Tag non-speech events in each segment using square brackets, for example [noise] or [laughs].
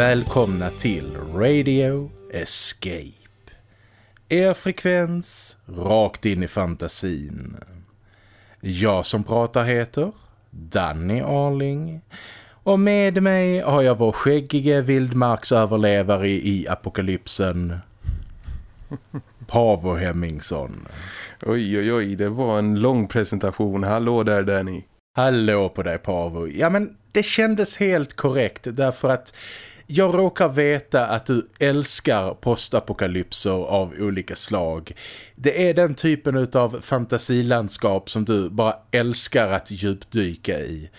Välkomna till Radio Escape. Er frekvens rakt in i fantasin. Jag som pratar heter Danny Arling. Och med mig har jag vår skäggige vildmarksöverlevare i apokalypsen Pavo Hemmingsson. Oj, oj, oj, det var en lång presentation. Hallå där, Danny. Hallå på dig, Pavo. Ja, men det kändes helt korrekt därför att jag råkar veta att du älskar postapokalypser av olika slag. Det är den typen av fantasilandskap som du bara älskar att djupdyka i.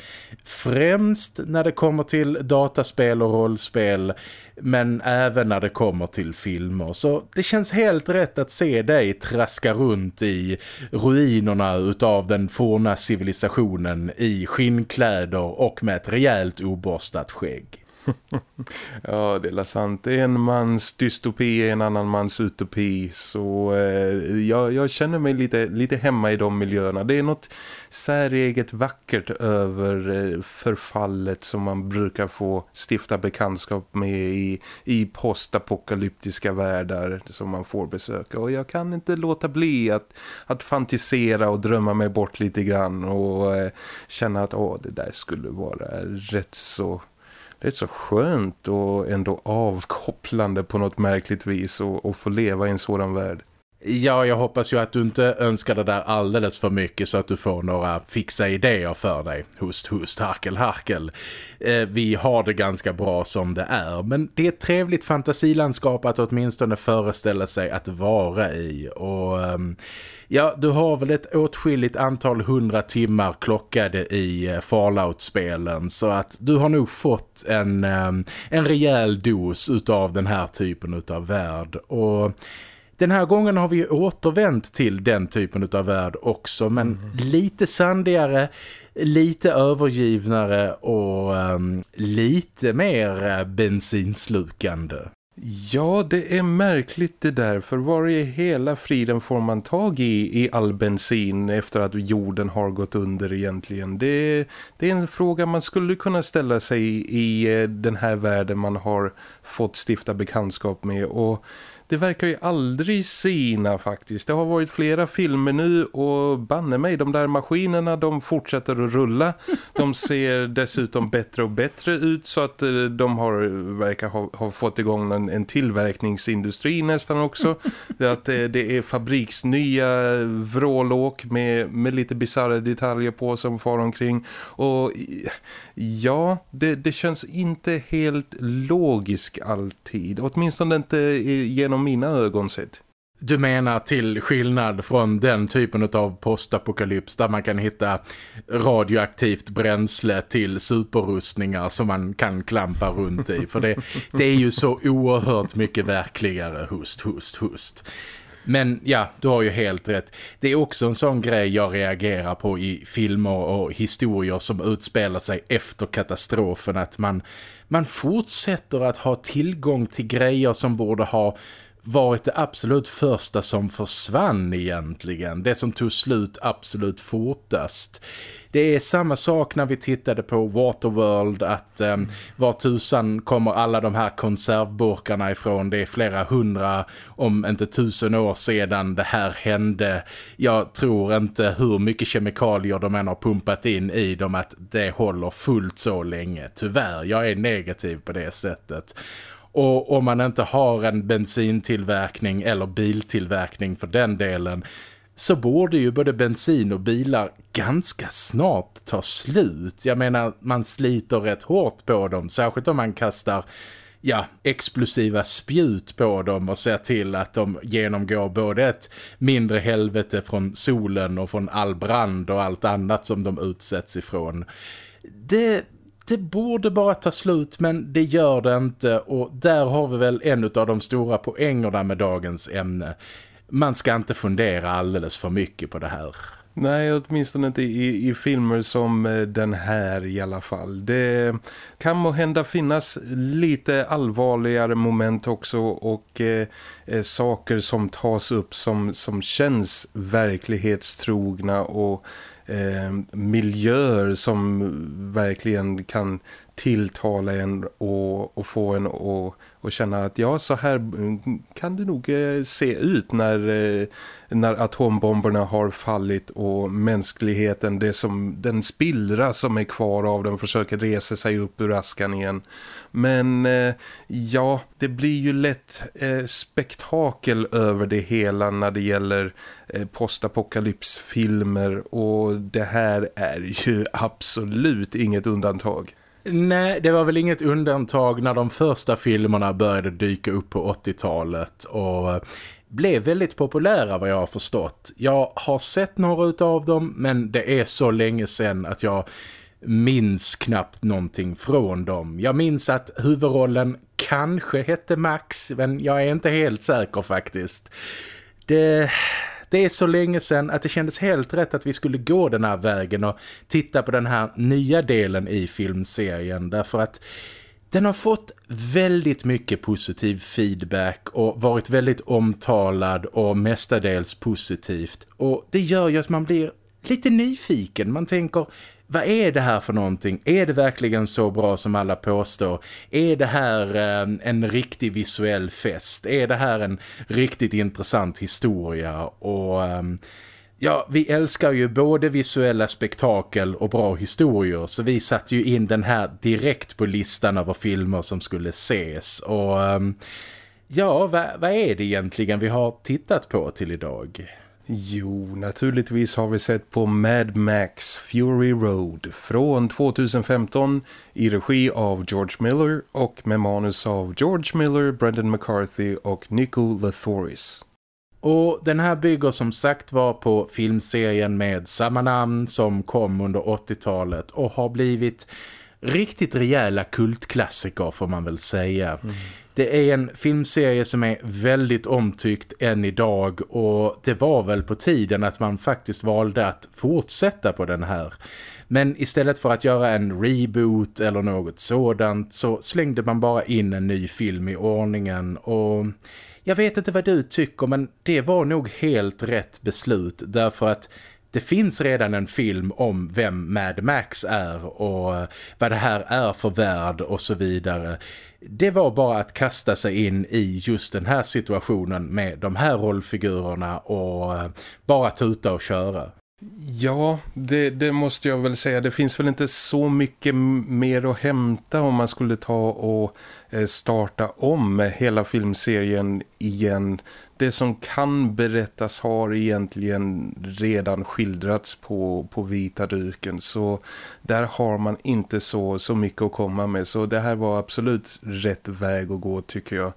Främst när det kommer till dataspel och rollspel men även när det kommer till filmer. Så det känns helt rätt att se dig traska runt i ruinerna utav den forna civilisationen i skinnkläder och med ett rejält oborstat skägg. [laughs] ja, det är sant. En mans dystopi är en annan mans utopi. Så eh, jag, jag, känner mig lite, lite hemma i de miljöerna. Det är något säreget vackert över eh, förfallet som man brukar få stifta bekantskap med i, i postapokalyptiska världar som man får besöka. Och jag kan inte låta bli att, att fantisera och drömma mig bort lite grann och eh, känna att åh, det där skulle vara rätt så det är så skönt och ändå avkopplande på något märkligt vis och, få leva i en sådan värld. Ja, jag hoppas ju att du inte önskar det där alldeles för mycket så att du får några fixa idéer för dig. Hust, hust, harkel, harkel. Eh, vi har det ganska bra som det är, men det är ett trevligt fantasilandskap att åtminstone föreställa sig att vara i. Och... Eh, Ja, du har väl ett åtskilligt antal hundra timmar klockade i eh, Fallout-spelen så att du har nog fått en, ehm, en rejäl dos utav den här typen utav värld och... Den här gången har vi återvänt till den typen av värld också men mm. lite sandigare, lite övergivnare och um, lite mer eh, bensinslukande. Ja, det är märkligt det där. För var i hela friden får man tag i, i all bensin efter att jorden har gått under egentligen? Det, det är en fråga man skulle kunna ställa sig i, i eh, den här världen man har fått stifta bekantskap med. Och det verkar ju aldrig sina faktiskt. Det har varit flera filmer nu och banne mig, de där maskinerna de fortsätter att rulla. De ser [laughs] dessutom bättre och bättre ut så att eh, de har, verkar ha, ha fått igång en, en tillverkningsindustri nästan också. att det, det är fabriksnya vrålåk med, med lite bizarra detaljer på som far omkring. Och ja, det, det känns inte helt logiskt alltid. Åtminstone inte genom mina ögon sett. Du menar till skillnad från den typen av postapokalyps där man kan hitta radioaktivt bränsle till superrustningar som man kan klampa runt i. För det, det är ju så oerhört mycket verkligare, hust, hust, hust. Men ja, du har ju helt rätt. Det är också en sån grej jag reagerar på i filmer och historier som utspelar sig efter katastrofen. Att man, man fortsätter att ha tillgång till grejer som borde ha varit det absolut första som försvann egentligen. Det som tog slut absolut fortast. Det är samma sak när vi tittade på Waterworld att eh, var tusan kommer alla de här konservburkarna ifrån. Det är flera hundra om inte tusen år sedan det här hände. Jag tror inte hur mycket kemikalier de än har pumpat in i dem att det håller fullt så länge. Tyvärr, jag är negativ på det sättet. Och om man inte har en bensintillverkning eller biltillverkning för den delen så borde ju både bensin och bilar ganska snart ta slut. Jag menar, man sliter rätt hårt på dem, särskilt om man kastar ja, explosiva spjut på dem och ser till att de genomgår både ett mindre helvete från solen och från all brand och allt annat som de utsätts ifrån. Det det borde bara ta slut men det gör det inte och där har vi väl en av de stora poängerna med dagens ämne. Man ska inte fundera alldeles för mycket på det här. Nej, åtminstone inte i, i filmer som eh, den här i alla fall. Det kan må hända finnas lite allvarligare moment också och eh, eh saker som tas upp som, som känns verklighetstrogna och eh, miljöer som verkligen kan tilltala en och, och få en att och känna att ja så här kan det nog eh, se ut när, eh, när atombomberna har fallit och mänskligheten, det som, den spillra som är kvar av den försöker resa sig upp ur askan igen. Men eh, ja, det blir ju lätt spektakel över det hela när det gäller postapokalypsfilmer och det här är ju [laughs] absolut inget undantag. Nej, det var väl inget undantag när de första filmerna började dyka upp på 80-talet och eh, blev väldigt populära vad jag har förstått. Jag har sett några av dem men det är så länge sedan att jag minns knappt någonting från dem. Jag minns att huvudrollen kanske hette Max men jag är inte helt säker faktiskt. Det det är så länge sedan att det kändes helt rätt att vi skulle gå den här vägen och titta på den här nya delen i filmserien därför att den har fått väldigt mycket positiv feedback och varit väldigt omtalad och mestadels positivt. Och det gör ju att man blir lite nyfiken. Man tänker, vad är det här för någonting? Är det verkligen så bra som alla påstår? Är det här eh, en riktig visuell fest? Är det här en riktigt intressant historia? Och... Eh, Ja, vi älskar ju både visuella spektakel och bra historier så vi satte ju in den här direkt på listan över filmer som skulle ses och ehm, ja, vad, vad är det egentligen vi har tittat på till idag? Jo, naturligtvis har vi sett på Mad Max Fury Road från 2015 i regi av George Miller och med manus av George Miller, Brendan McCarthy och Nico Lathoris. Och den här bygger som sagt var på filmserien med samma namn som kom under 80-talet och har blivit riktigt rejäla kultklassiker får man väl säga. Mm. Det är en filmserie som är väldigt omtyckt än idag och det var väl på tiden att man faktiskt valde att fortsätta på den här. Men istället för att göra en reboot eller något sådant så slängde man bara in en ny film i ordningen och jag vet inte vad du tycker men det var nog helt rätt beslut därför att det finns redan en film om vem Mad Max är och vad det här är för värld och så vidare. Det var bara att kasta sig in i just den här situationen med de här rollfigurerna och eh, bara tuta och köra. Ja, det, det, måste jag väl säga. Det finns väl inte så mycket mer att hämta om man skulle ta och eh, starta om hela filmserien igen. Det som kan berättas har egentligen redan skildrats på, på vita duken. Så där har man inte så, så mycket att komma med. Så det här var absolut rätt väg att gå tycker jag.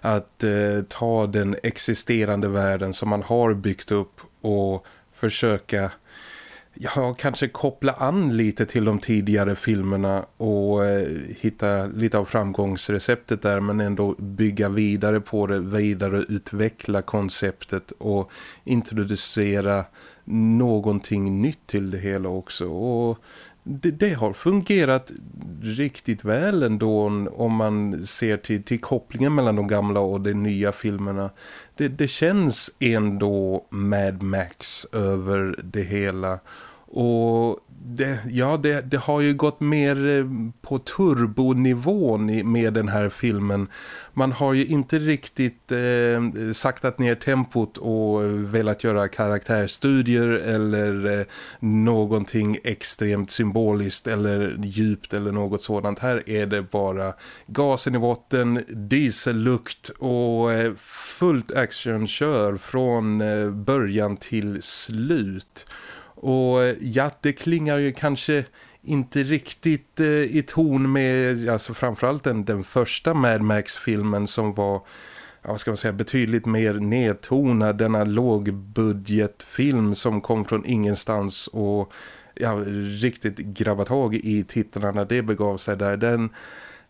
Att eh, ta den existerande världen som man har byggt upp och försöka ja, kanske koppla an lite till de tidigare filmerna och eh, hitta lite av framgångsreceptet där men ändå bygga vidare på det, vidare utveckla konceptet och introducera någonting nytt till det hela också. Och det, det, har fungerat riktigt väl ändå om man ser till, till kopplingen mellan de gamla och de nya filmerna. Det, det känns ändå Mad Max över det hela och det, ja, det, det har ju gått mer eh, på turbonivån med den här filmen. Man har ju inte riktigt eh, saktat ner tempot och velat göra karaktärstudier eller eh, någonting extremt symboliskt eller djupt eller något sådant. Här är det bara gasen i botten, diesellukt och eh, fullt actionkör från eh, början till slut. Och eh, ja, det klingar ju kanske inte riktigt eh, i ton med alltså framförallt den, den första Mad Max-filmen som var ja, vad ska man säga, betydligt mer nedtonad. Denna lågbudgetfilm som kom från ingenstans och ja, riktigt grabba tag i tittarna när det begav sig där. Den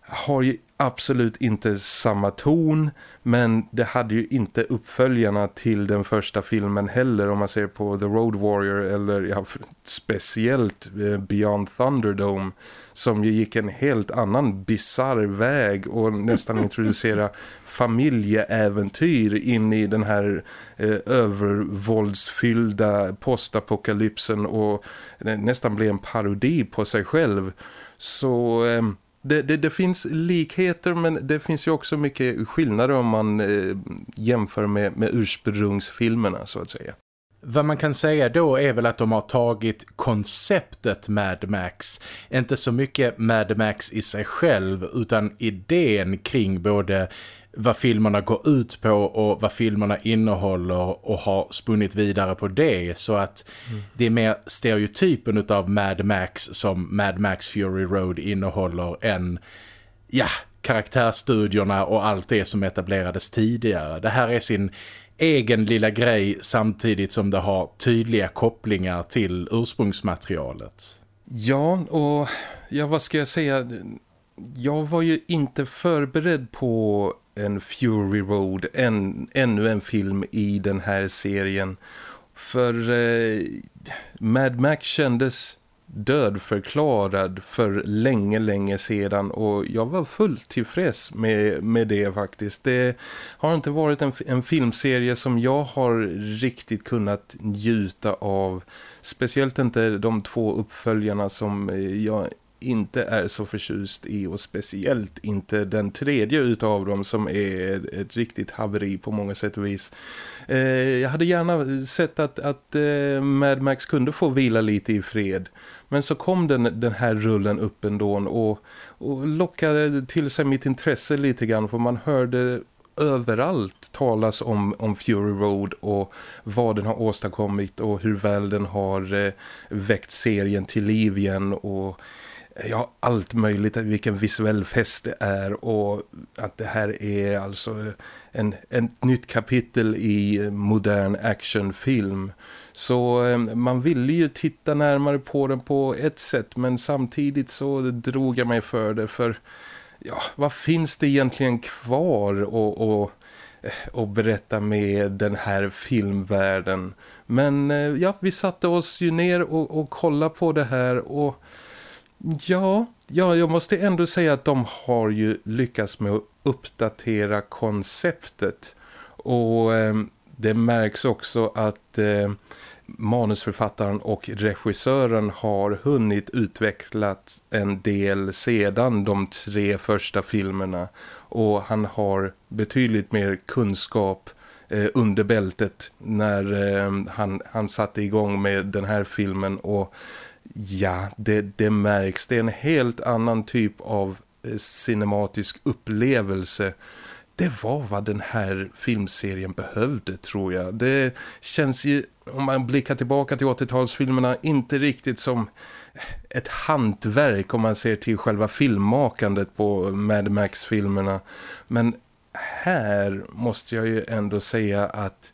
har ju absolut inte samma ton men det hade ju inte uppföljarna till den första filmen heller om man ser på The Road Warrior eller ja, speciellt eh, Beyond Thunderdome som ju gick en helt annan bizarr väg och nästan introducera [laughs] familjeäventyr in i den här eh, övervåldsfyllda postapokalypsen och nästan blev en parodi på sig själv. Så... Eh, det, det, det, finns likheter men det finns ju också mycket skillnader om man eh, jämför med, med ursprungsfilmerna så att säga. Vad man kan säga då är väl att de har tagit konceptet Mad Max, inte så mycket Mad Max i sig själv utan idén kring både vad filmerna går ut på och vad filmerna innehåller och har spunnit vidare på det så att mm. det är mer stereotypen av Mad Max som Mad Max Fury Road innehåller än ja, karaktärstudierna och allt det som etablerades tidigare. Det här är sin egen lilla grej samtidigt som det har tydliga kopplingar till ursprungsmaterialet. Ja, och ja, vad ska jag säga? Jag var ju inte förberedd på en Fury Road, en, ännu en film i den här serien. För eh, Mad Max kändes dödförklarad för länge, länge sedan och jag var fullt tillfreds med, med det faktiskt. Det har inte varit en, en filmserie som jag har riktigt kunnat njuta av. Speciellt inte de två uppföljarna som eh, jag inte är så förtjust i och speciellt inte den tredje utav dem som är ett, riktigt haveri på många sätt och vis. Eh, jag hade gärna sett att, att eh, Mad Max kunde få vila lite i fred. Men så kom den, den här rullen upp ändå och, och lockade till sig mitt intresse lite grann för man hörde överallt talas om, om Fury Road och vad den har åstadkommit och hur väl den har eh, väckt serien till liv igen och ja, allt möjligt, vilken visuell fest det är och att det här är alltså en, en nytt kapitel i modern actionfilm. Så eh, man ville ju titta närmare på den på ett sätt men samtidigt så drog jag mig för det för ja, vad finns det egentligen kvar och, och eh, och berätta med den här filmvärlden. Men eh, ja, vi satte oss ju ner och, och kollade på det här och Ja, ja, jag måste ändå säga att de har ju lyckats med att uppdatera konceptet. Och eh, det märks också att eh, manusförfattaren och regissören har hunnit utvecklat en del sedan de tre första filmerna. Och han har betydligt mer kunskap eh, under bältet när eh, han, han satte igång med den här filmen och Ja, det, det märks. Det är en helt annan typ av eh, cinematisk upplevelse. Det var vad den här filmserien behövde tror jag. Det känns ju, om man blickar tillbaka till 80-talsfilmerna, inte riktigt som ett hantverk om man ser till själva filmmakandet på Mad Max-filmerna. Men här måste jag ju ändå säga att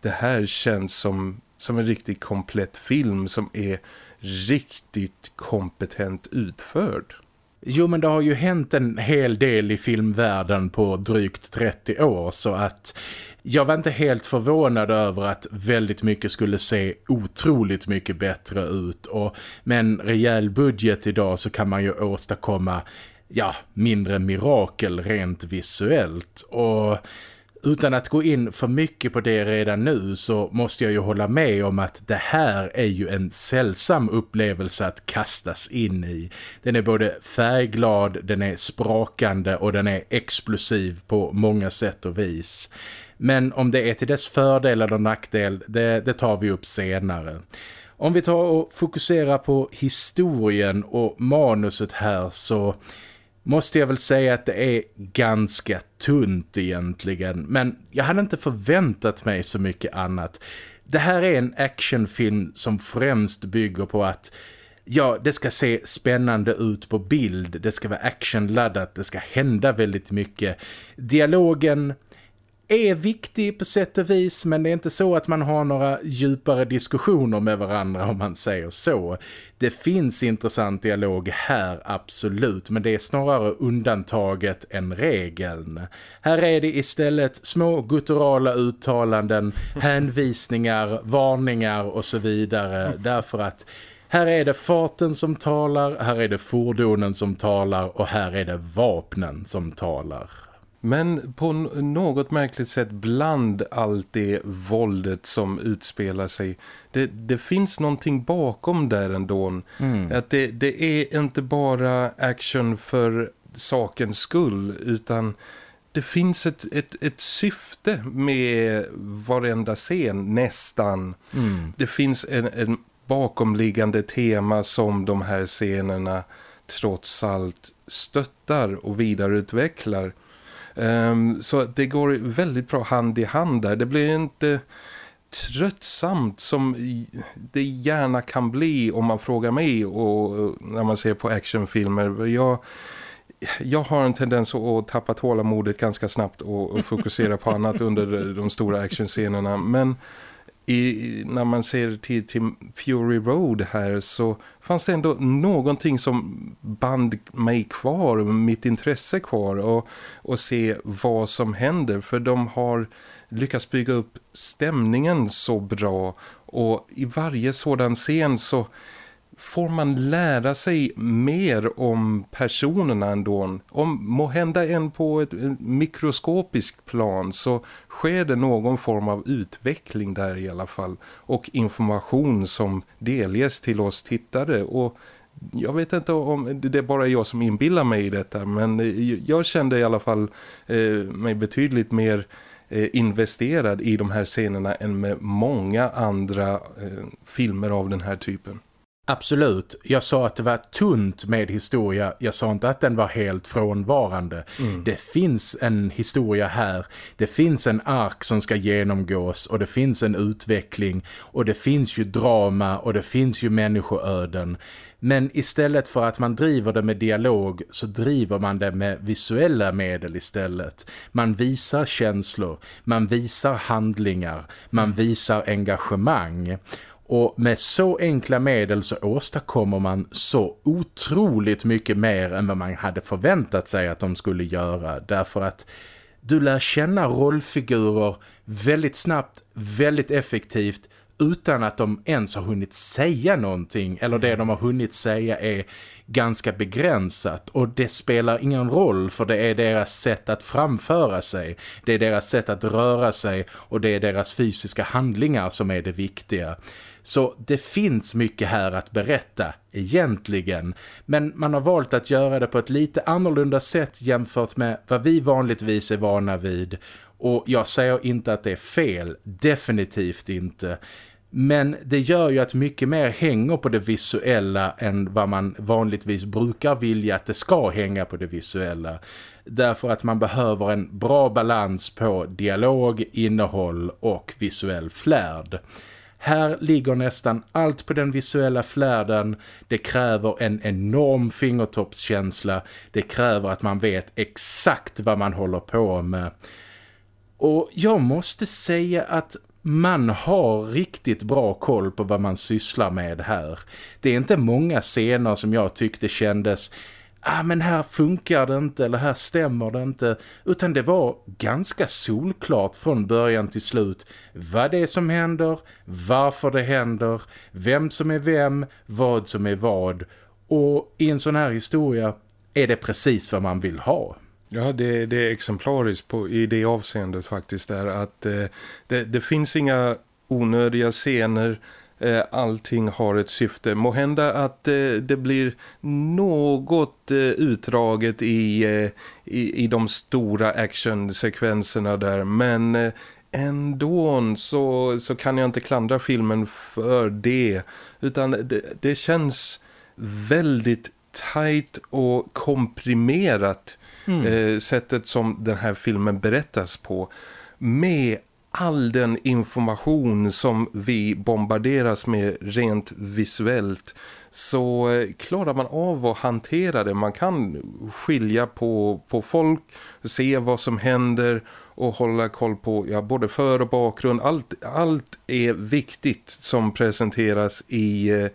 det här känns som, som en riktigt komplett film som är riktigt kompetent utförd. Jo men det har ju hänt en hel del i filmvärlden på drygt 30 år så att jag var inte helt förvånad över att väldigt mycket skulle se otroligt mycket bättre ut och med en rejäl budget idag så kan man ju åstadkomma ja, mindre mirakel rent visuellt och utan att gå in för mycket på det redan nu så måste jag ju hålla med om att det här är ju en sällsam upplevelse att kastas in i. Den är både färgglad, den är sprakande och den är explosiv på många sätt och vis. Men om det är till dess fördel eller nackdel, det, det tar vi upp senare. Om vi tar och fokuserar på historien och manuset här så måste jag väl säga att det är ganska tunt egentligen. Men jag hade inte förväntat mig så mycket annat. Det här är en actionfilm som främst bygger på att ja, det ska se spännande ut på bild. Det ska vara actionladdat, det ska hända väldigt mycket. Dialogen är viktig på sätt och vis men det är inte så att man har några djupare diskussioner med varandra om man säger så. Det finns intressant dialog här, absolut, men det är snarare undantaget än regeln. Här är det istället små gutturala uttalanden, hänvisningar, varningar och så vidare därför att här är det farten som talar, här är det fordonen som talar och här är det vapnen som talar. Men på något märkligt sätt bland allt det våldet som utspelar sig. Det, det finns någonting bakom där ändå. Mm. Att det, det är inte bara action för sakens skull utan det finns ett, ett, ett syfte med varenda scen nästan. Mm. Det finns en, en bakomliggande tema som de här scenerna trots allt stöttar och vidareutvecklar. Ehm, så det går väldigt bra hand i hand där. Det blir inte tröttsamt som det gärna kan bli om man frågar mig och när man ser på actionfilmer. Jag, jag har en tendens att tappa tålamodet ganska snabbt och, och fokusera på annat under de stora actionscenerna. Men i, när man ser till, till Fury Road här så fanns det ändå någonting som band mig kvar, mitt intresse kvar och, och se vad som händer. För de har lyckats bygga upp stämningen så bra och i varje sådan scen så får man lära sig mer om personerna ändå. Om må hända en på ett mikroskopiskt plan så sker det någon form av utveckling där i alla fall. Och information som delges till oss tittare och jag vet inte om det är bara jag som inbillar mig i detta men eh, jag kände i alla fall eh, mig betydligt mer eh, investerad i de här scenerna än med många andra eh, filmer av den här typen. Absolut. Jag sa att det var tunt med historia. Jag sa inte att den var helt frånvarande. Mm. Det finns en historia här. Det finns en ark som ska genomgås och det finns en utveckling och det finns ju drama och det finns ju människoöden. Men istället för att man driver det med dialog så driver man det med visuella medel istället. Man visar känslor, man visar handlingar, man visar engagemang. Och med så enkla medel så åstadkommer man så otroligt mycket mer än vad man hade förväntat sig att de skulle göra. Därför att du lär känna rollfigurer väldigt snabbt, väldigt effektivt utan att de ens har hunnit säga någonting. Eller det de har hunnit säga är ganska begränsat och det spelar ingen roll för det är deras sätt att framföra sig. Det är deras sätt att röra sig och det är deras fysiska handlingar som är det viktiga. Så det finns mycket här att berätta egentligen. Men man har valt att göra det på ett lite annorlunda sätt jämfört med vad vi vanligtvis är vana vid. Och jag säger inte att det är fel, definitivt inte. Men det gör ju att mycket mer hänger på det visuella än vad man vanligtvis brukar vilja att det ska hänga på det visuella. Därför att man behöver en bra balans på dialog, innehåll och visuell flärd. Här ligger nästan allt på den visuella flärden. Det kräver en enorm fingertoppskänsla. Det kräver att man vet exakt vad man håller på med. Och jag måste säga att man har riktigt bra koll på vad man sysslar med här. Det är inte många scener som jag tyckte kändes ah, men här funkar det inte eller här stämmer det inte. Utan det var ganska solklart från början till slut vad det är som händer, varför det händer, vem som är vem, vad som är vad. Och i en sån här historia är det precis vad man vill ha. Ja, det, det är exemplariskt på, i det avseendet faktiskt där att eh, det, det finns inga onödiga scener. Eh, allting har ett syfte. Må hända att eh, det blir något eh, utdraget i, i, i de stora actionsekvenserna där men ändå så, så kan jag inte klandra filmen för det utan det, det känns väldigt tight och komprimerat mm. sättet som den här filmen berättas på med all den information som vi bombarderas med rent visuellt så eh, klarar man av att hantera det. Man kan skilja på, på folk, se vad som händer och hålla koll på ja, både för- och bakgrund. Allt, allt är viktigt som presenteras i, eh,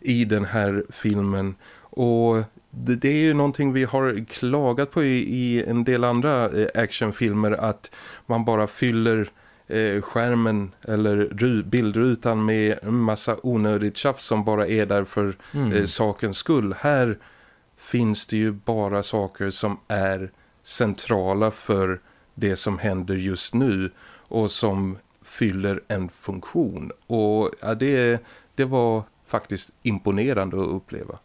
i den här filmen. Och det, är ju någonting vi har klagat på i, i en del andra eh, actionfilmer att man bara fyller skärmen eller bildrutan med en massa onödigt tjafs som bara är där för mm. eh, sakens skull. Här finns det ju bara saker som är centrala för det som händer just nu och som fyller en funktion. Och ja, det, det var faktiskt imponerande att uppleva.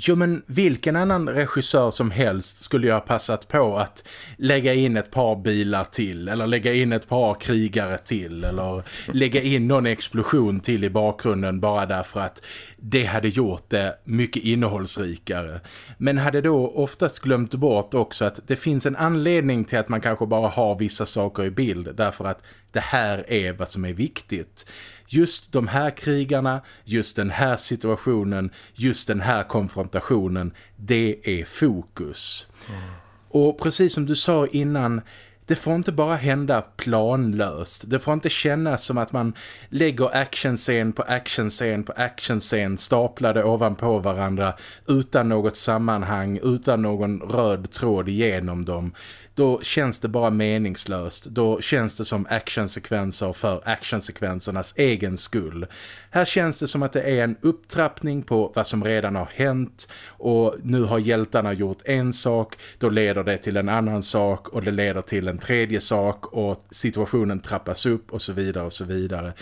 Jo men vilken annan regissör som helst skulle jag ha passat på att lägga in ett par bilar till eller lägga in ett par krigare till eller lägga in någon explosion till i bakgrunden bara därför att det hade gjort det mycket innehållsrikare. Men hade då oftast glömt bort också att det finns en anledning till att man kanske bara har vissa saker i bild därför att det här är vad som är viktigt just de här krigarna, just den här situationen, just den här konfrontationen, det är fokus. Mm. Och precis som du sa innan, det får inte bara hända planlöst. Det får inte kännas som att man lägger actionscen på actionscen på actionscen staplade ovanpå varandra utan något sammanhang, utan någon röd tråd igenom dem då känns det bara meningslöst. Då känns det som actionsekvenser för actionsekvensernas egen skull. Här känns det som att det är en upptrappning på vad som redan har hänt och nu har hjältarna gjort en sak, då leder det till en annan sak och det leder till en tredje sak och situationen trappas upp och så vidare och så vidare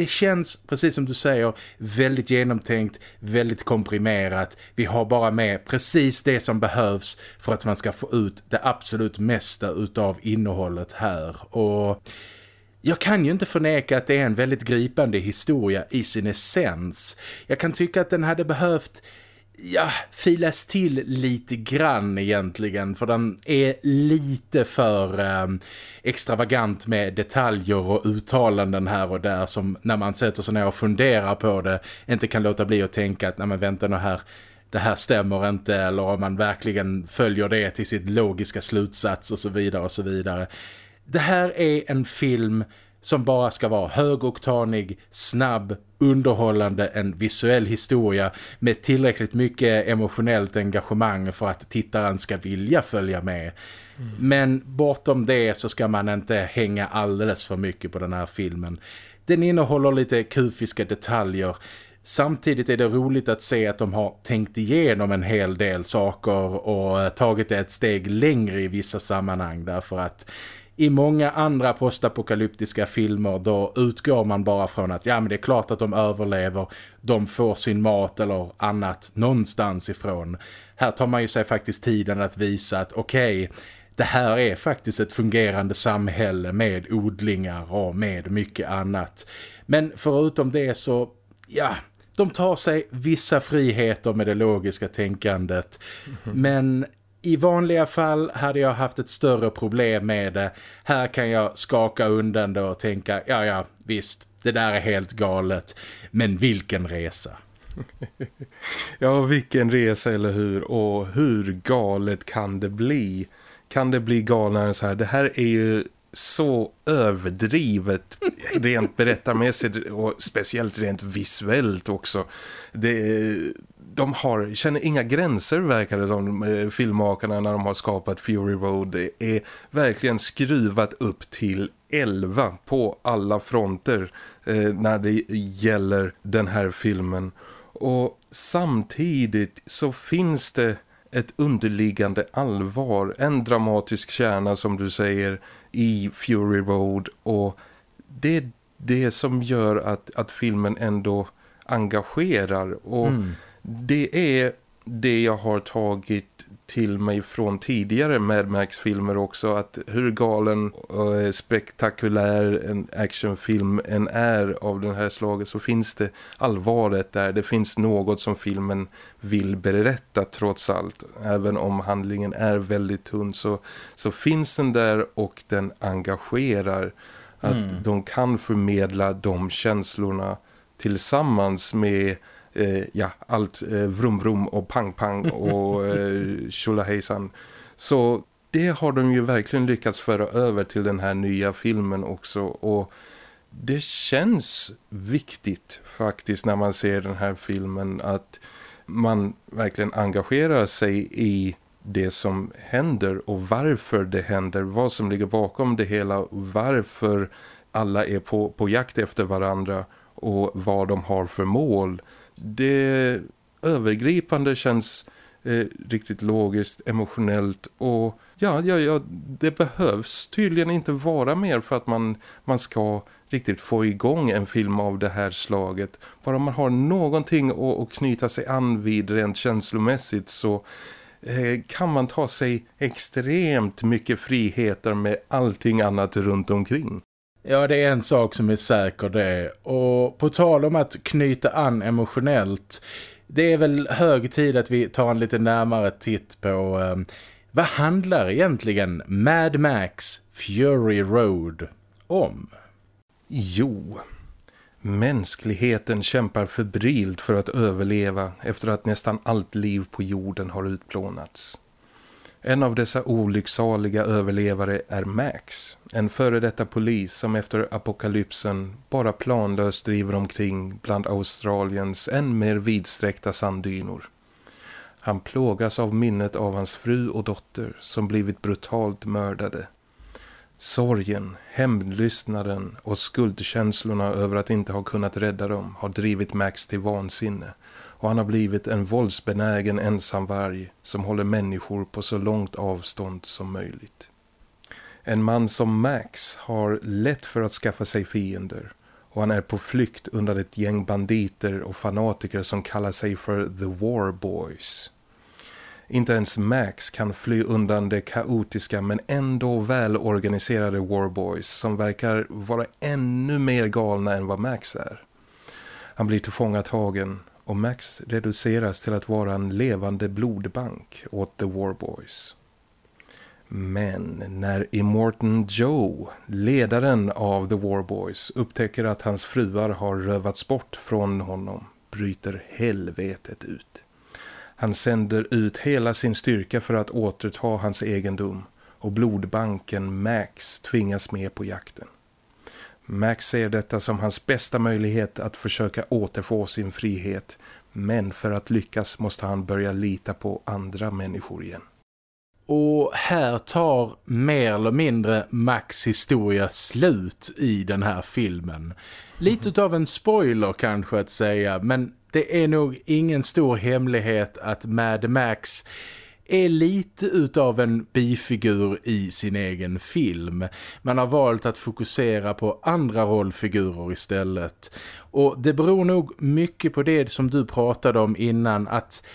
det känns, precis som du säger, väldigt genomtänkt, väldigt komprimerat. Vi har bara med precis det som behövs för att man ska få ut det absolut mesta utav innehållet här. Och jag kan ju inte förneka att det är en väldigt gripande historia i sin essens. Jag kan tycka att den hade behövt ja, filas till lite grann egentligen för den är lite för eh, extravagant med detaljer och uttalanden här och där som när man sätter sig ner och funderar på det inte kan låta bli att tänka att nej men vänta nu här det här stämmer inte eller om man verkligen följer det till sitt logiska slutsats och så vidare och så vidare. Det här är en film som bara ska vara högoktanig, snabb, underhållande, en visuell historia med tillräckligt mycket emotionellt engagemang för att tittaren ska vilja följa med. Mm. Men bortom det så ska man inte hänga alldeles för mycket på den här filmen. Den innehåller lite kufiska detaljer Samtidigt är det roligt att se att de har tänkt igenom en hel del saker och eh, tagit det ett steg längre i vissa sammanhang därför att i många andra postapokalyptiska filmer då utgår man bara från att ja men det är klart att de överlever, de får sin mat eller annat någonstans ifrån. Här tar man ju sig faktiskt tiden att visa att okej, okay, det här är faktiskt ett fungerande samhälle med odlingar och med mycket annat. Men förutom det så, ja, de tar sig vissa friheter med det logiska tänkandet. Mm. Men i vanliga fall hade jag haft ett större problem med det. Här kan jag skaka undan det och tänka, ja ja, visst, det där är helt galet. Men vilken resa! [laughs] ja, vilken resa eller hur? Och hur galet kan det bli? Kan det bli galnare så här? Det här är ju så överdrivet rent berättarmässigt och speciellt rent visuellt också. Det, de har, känner inga gränser verkar det som eh, filmmakarna när de har skapat Fury Road. Det är verkligen skruvat upp till 11 på alla fronter eh, när det gäller den här filmen. Och samtidigt så finns det ett underliggande allvar, en dramatisk kärna som du säger i Fury Road och det är det som gör att, att filmen ändå engagerar och mm det är det jag har tagit till mig från tidigare Mad Max-filmer också att hur galen och spektakulär en actionfilm än är av den här slaget så finns det allvaret där. Det finns något som filmen vill berätta trots allt. Även om handlingen är väldigt tunn så, så finns den där och den engagerar. Att mm. de kan förmedla de känslorna tillsammans med eh, ja, allt eh, vrum vrum och pang pang och [laughs] eh, tjolahejsan. Så det har de ju verkligen lyckats föra över till den här nya filmen också och det känns viktigt faktiskt när man ser den här filmen att man verkligen engagerar sig i det som händer och varför det händer, vad som ligger bakom det hela och varför alla är på, på jakt efter varandra och vad de har för mål det övergripande känns eh, riktigt logiskt, emotionellt och ja, ja, ja, det behövs tydligen inte vara mer för att man, man ska riktigt få igång en film av det här slaget. Bara man har någonting att, att knyta sig an vid rent känslomässigt så eh, kan man ta sig extremt mycket friheter med allting annat runt omkring. Ja, det är en sak som är säker det. Och på tal om att knyta an emotionellt, det är väl hög tid att vi tar en lite närmare titt på eh, vad handlar egentligen Mad Max Fury Road om? Jo, mänskligheten kämpar febrilt för att överleva efter att nästan allt liv på jorden har utplånats. En av dessa olycksaliga överlevare är Max, en före detta polis som efter apokalypsen bara planlöst driver omkring bland Australiens än mer vidsträckta sanddynor. Han plågas av minnet av hans fru och dotter som blivit brutalt mördade. Sorgen, hämndlystnaden och skuldkänslorna över att inte ha kunnat rädda dem har drivit Max till vansinne och han har blivit en våldsbenägen ensamvarg som håller människor på så långt avstånd som möjligt. En man som Max har lätt för att skaffa sig fiender och han är på flykt undan ett gäng banditer och fanatiker som kallar sig för The War Boys. Inte ens Max kan fly undan det kaotiska men ändå välorganiserade Warboys som verkar vara ännu mer galna än vad Max är. Han blir tillfångatagen och Max reduceras till att vara en levande blodbank åt The Warboys. Men när Immortan Joe, ledaren av The Warboys, upptäcker att hans fruar har rövats bort från honom bryter helvetet ut. Han sänder ut hela sin styrka för att återta hans egendom och blodbanken Max tvingas med på jakten. Max ser detta som hans bästa möjlighet att försöka återfå sin frihet men för att lyckas måste han börja lita på andra människor igen. Och här tar mer eller mindre Max historia slut i den här filmen. Lite av en spoiler kanske att säga men det är nog ingen stor hemlighet att Mad Max är lite utav en bifigur i sin egen film. Man har valt att fokusera på andra rollfigurer istället. Och det beror nog mycket på det som du pratade om innan att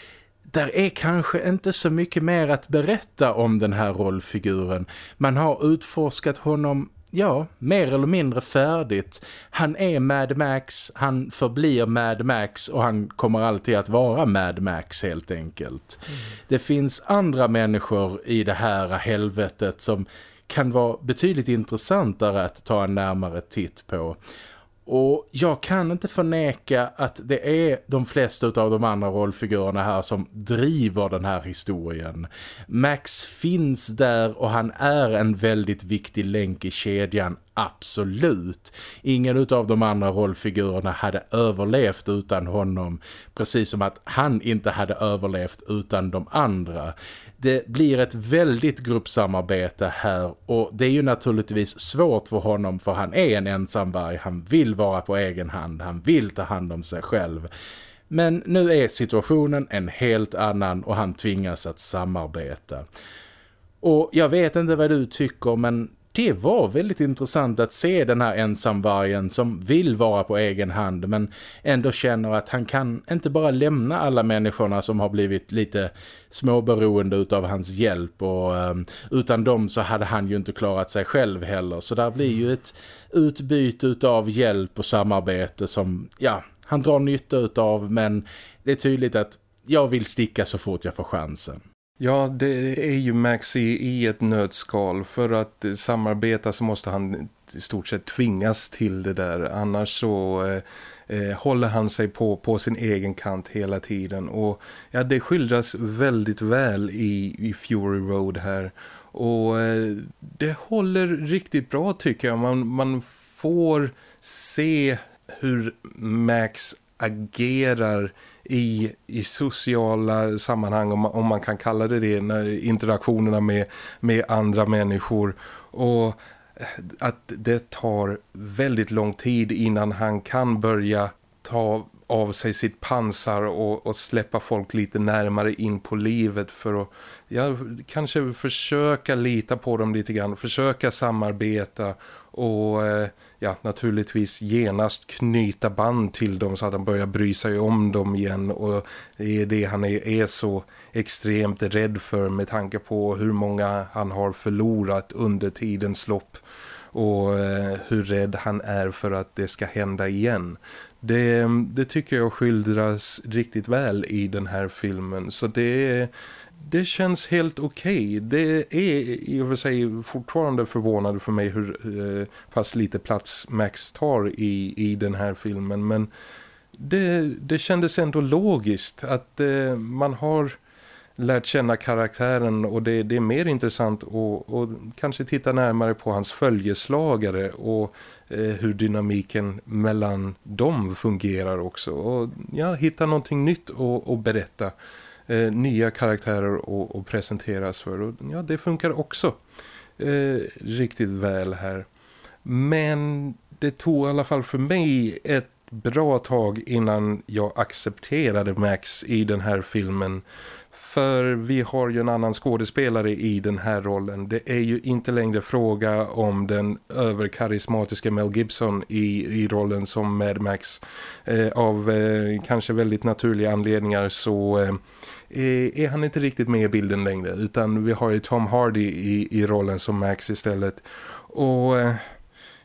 där är kanske inte så mycket mer att berätta om den här rollfiguren. Man har utforskat honom ja, mer eller mindre färdigt. Han är Mad Max, han förblir Mad Max och han kommer alltid att vara Mad Max helt enkelt. Mm. Det finns andra människor i det här helvetet som kan vara betydligt intressantare att ta en närmare titt på. Och jag kan inte förneka att det är de flesta av de andra rollfigurerna här som driver den här historien. Max finns där och han är en väldigt viktig länk i kedjan, absolut. Ingen av de andra rollfigurerna hade överlevt utan honom, precis som att han inte hade överlevt utan de andra det blir ett väldigt gruppsamarbete här och det är ju naturligtvis svårt för honom för han är en ensamvarg, han vill vara på egen hand, han vill ta hand om sig själv. Men nu är situationen en helt annan och han tvingas att samarbeta. Och jag vet inte vad du tycker men det var väldigt intressant att se den här ensamvargen som vill vara på egen hand men ändå känner att han kan inte bara lämna alla människorna som har blivit lite småberoende utav hans hjälp och ehm, utan dem så hade han ju inte klarat sig själv heller så där blir ju ett utbyte utav hjälp och samarbete som ja, han drar nytta utav men det är tydligt att jag vill sticka så fort jag får chansen. Ja, det är ju Max i, ett nötskal. För att samarbeta så måste han i stort sett tvingas till det där. Annars så eh, eh, håller han sig på, på sin egen kant hela tiden. Och ja, det skildras väldigt väl i, i Fury Road här. Och eh, det håller riktigt bra tycker jag. Man, man får se hur Max agerar i, i sociala sammanhang om man, om man kan kalla det det interaktionerna med, med andra människor. Och att det tar väldigt lång tid innan han kan börja ta av sig sitt pansar och, och släppa folk lite närmare in på livet för att ja, kanske försöka lita på dem lite grann, försöka samarbeta och eh, ja, naturligtvis genast knyta band till dem så att han börjar bry sig om dem igen och det är det han är, är så extremt rädd för med tanke på hur många han har förlorat under tidens lopp och eh, hur rädd han är för att det ska hända igen. Det, det tycker jag skildras riktigt väl i den här filmen så det det känns helt okej. Okay. Det är i och för sig fortfarande förvånande för mig hur eh, pass lite plats Max tar i, i den här filmen. Men det, det kändes ändå logiskt att eh, man har lärt känna karaktären och det, det är mer intressant att kanske titta närmare på hans följeslagare och eh, hur dynamiken mellan dem fungerar också. Och ja, hitta någonting nytt att berätta eh, nya karaktärer att presenteras för. Och, ja, det funkar också eh, riktigt väl här. Men det tog i alla fall för mig ett bra tag innan jag accepterade Max i den här filmen. För vi har ju en annan skådespelare i den här rollen. Det är ju inte längre fråga om den överkarismatiska Mel Gibson i, i rollen som Mad Max. Eh, av eh, kanske väldigt naturliga anledningar så eh, eh är han inte riktigt med i bilden längre. Utan vi har ju Tom Hardy i, i rollen som Max istället. Och eh,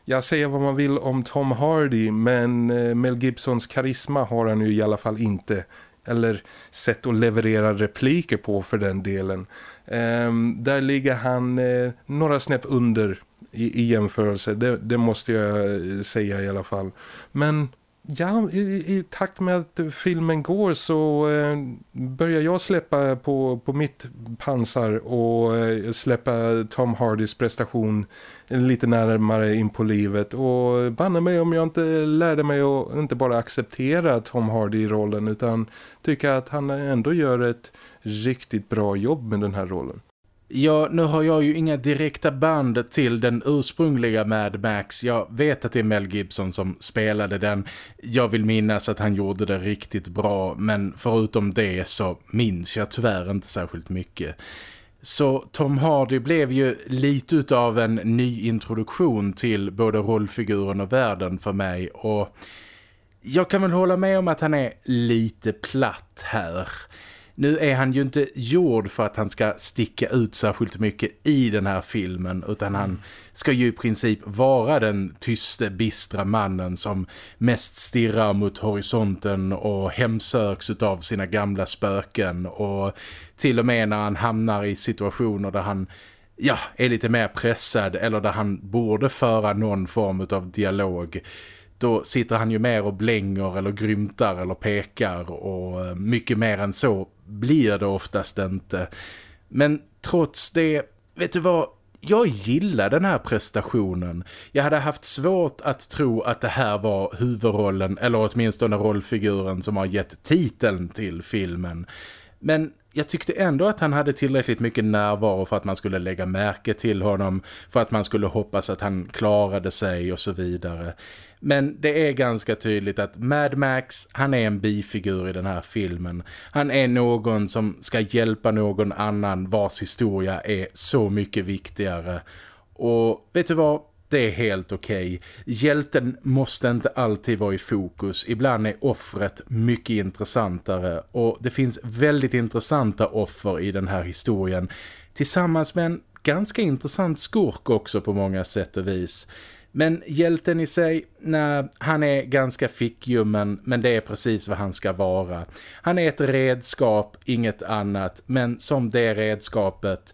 jag säger vad man vill om Tom Hardy men eh, Mel Gibsons karisma har han ju i alla fall inte eller sätt att leverera repliker på för den delen. Um, där ligger han eh, några snäpp under i, i jämförelse, det, det, måste jag eh, säga i alla fall. Men ja, i, i takt med att filmen går så eh, börjar jag släppa på, på mitt pansar och eh, släppa Tom Hardys prestation lite närmare in på livet och banna mig om jag inte lärde mig att inte bara acceptera Tom Hardy i rollen utan tycka att han ändå gör ett riktigt bra jobb med den här rollen. Ja, nu har jag ju inga direkta band till den ursprungliga Mad Max. Jag vet att det är Mel Gibson som spelade den. Jag vill minnas att han gjorde det riktigt bra, men förutom det så minns jag tyvärr inte särskilt mycket. Så Tom Hardy blev ju lite av en ny introduktion till både rollfiguren och världen för mig och jag kan väl hålla med om att han är lite platt här. Nu är han ju inte gjord för att han ska sticka ut särskilt mycket i den här filmen utan han ska ju i princip vara den tyste, bistra mannen som mest stirrar mot horisonten och hemsöks av sina gamla spöken. Och till och med när han hamnar i situationer där han ja, är lite mer pressad eller där han borde föra någon form av dialog då sitter han ju mer och blänger eller grymtar eller pekar och eh, mycket mer än så blir det oftast inte. Men trots det, vet du vad, jag gillar den här prestationen. Jag hade haft svårt att tro att det här var huvudrollen eller åtminstone rollfiguren som har gett titeln till filmen. Men jag tyckte ändå att han hade tillräckligt mycket närvaro för att man skulle lägga märke till honom, för att man skulle hoppas att han klarade sig och så vidare. Men det är ganska tydligt att Mad Max, han är en bifigur i den här filmen. Han är någon som ska hjälpa någon annan vars historia är så mycket viktigare. Och vet du vad? Det är helt okej. Okay. Hjälten måste inte alltid vara i fokus. Ibland är offret mycket intressantare. Och det finns väldigt intressanta offer i den här historien. Tillsammans med en ganska intressant skurk också på många sätt och vis. Men hjälten i sig, nej, han är ganska fickjummen men det är precis vad han ska vara. Han är ett redskap, inget annat, men som det redskapet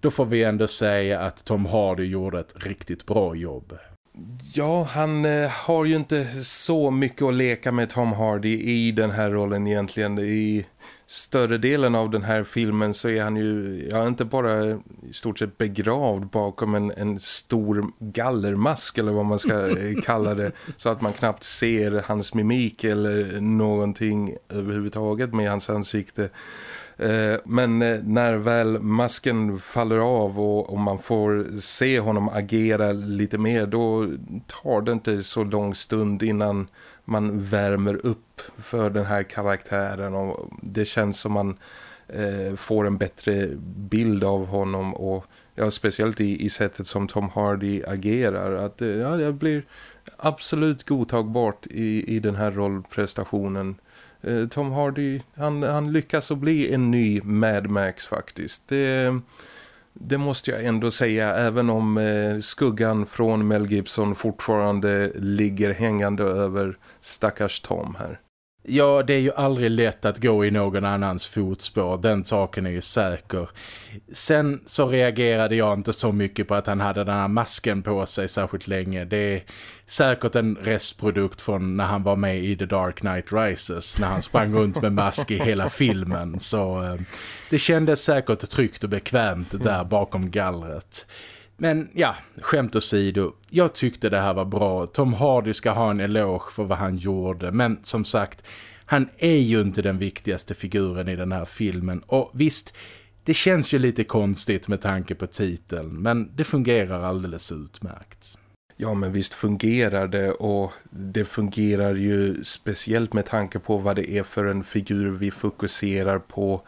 då får vi ändå säga att Tom Hardy gjorde ett riktigt bra jobb. Ja, han eh, har ju inte så mycket att leka med Tom Hardy i den här rollen egentligen. I större delen av den här filmen så är han ju ja, inte bara i stort sett begravd bakom en, en stor gallermask eller vad man ska eh, [laughs] kalla det. Så att man knappt ser hans mimik eller någonting överhuvudtaget med hans ansikte. Eh, men eh, när väl masken faller av och, man får se honom agera lite mer då tar det inte så lång stund innan man värmer upp för den här karaktären. Och det känns som man eh, får en bättre bild av honom. Och ja, speciellt i, i sättet som Tom Hardy agerar. Att ja, det blir absolut godtagbart i, i den här rollprestationen. Eh, Tom Hardy, han, han lyckas att bli en ny Mad Max faktiskt. Det, det måste jag ändå säga, även om eh, skuggan från Mel Gibson fortfarande ligger hängande över stackars Tom här. Ja, det är ju aldrig lätt att gå i någon annans fotspår. Den saken är ju säker. Sen så reagerade jag inte så mycket på att han hade den här masken på sig särskilt länge. Det är säkert en restprodukt från när han var med i The Dark Knight Rises. När han sprang runt med mask i hela filmen. Så eh, det kändes säkert tryggt och bekvämt där bakom gallret. Men ja, skämt åsido. Jag tyckte det här var bra. Tom Hardy ska ha en eloge för vad han gjorde. Men som sagt, han är ju inte den viktigaste figuren i den här filmen. Och visst, det känns ju lite konstigt med tanke på titeln. Men det fungerar alldeles utmärkt. Ja men visst fungerar det och det fungerar ju speciellt med tanke på vad det är för en figur vi fokuserar på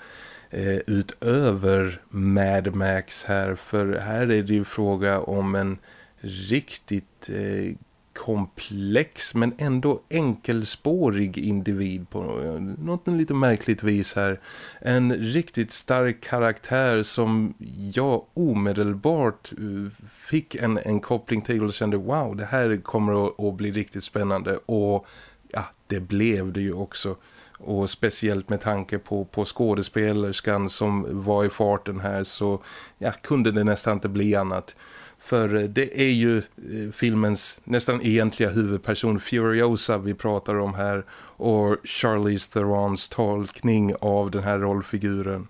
eh, utöver Mad Max här. För här är det ju fråga om en riktigt eh, komplex men ändå enkelspårig individ på eh, något lite märkligt vis här. En riktigt stark karaktär som jag omedelbart eh, fick en, en koppling till och kände wow det här kommer att, att bli riktigt spännande och ja det blev det ju också och speciellt med tanke på, på skådespelerskan som var i farten här så ja, kunde det nästan inte bli annat. För det är ju eh, filmens nästan egentliga huvudperson Furiosa vi pratar om här och Charlize Therons tolkning av den här rollfiguren.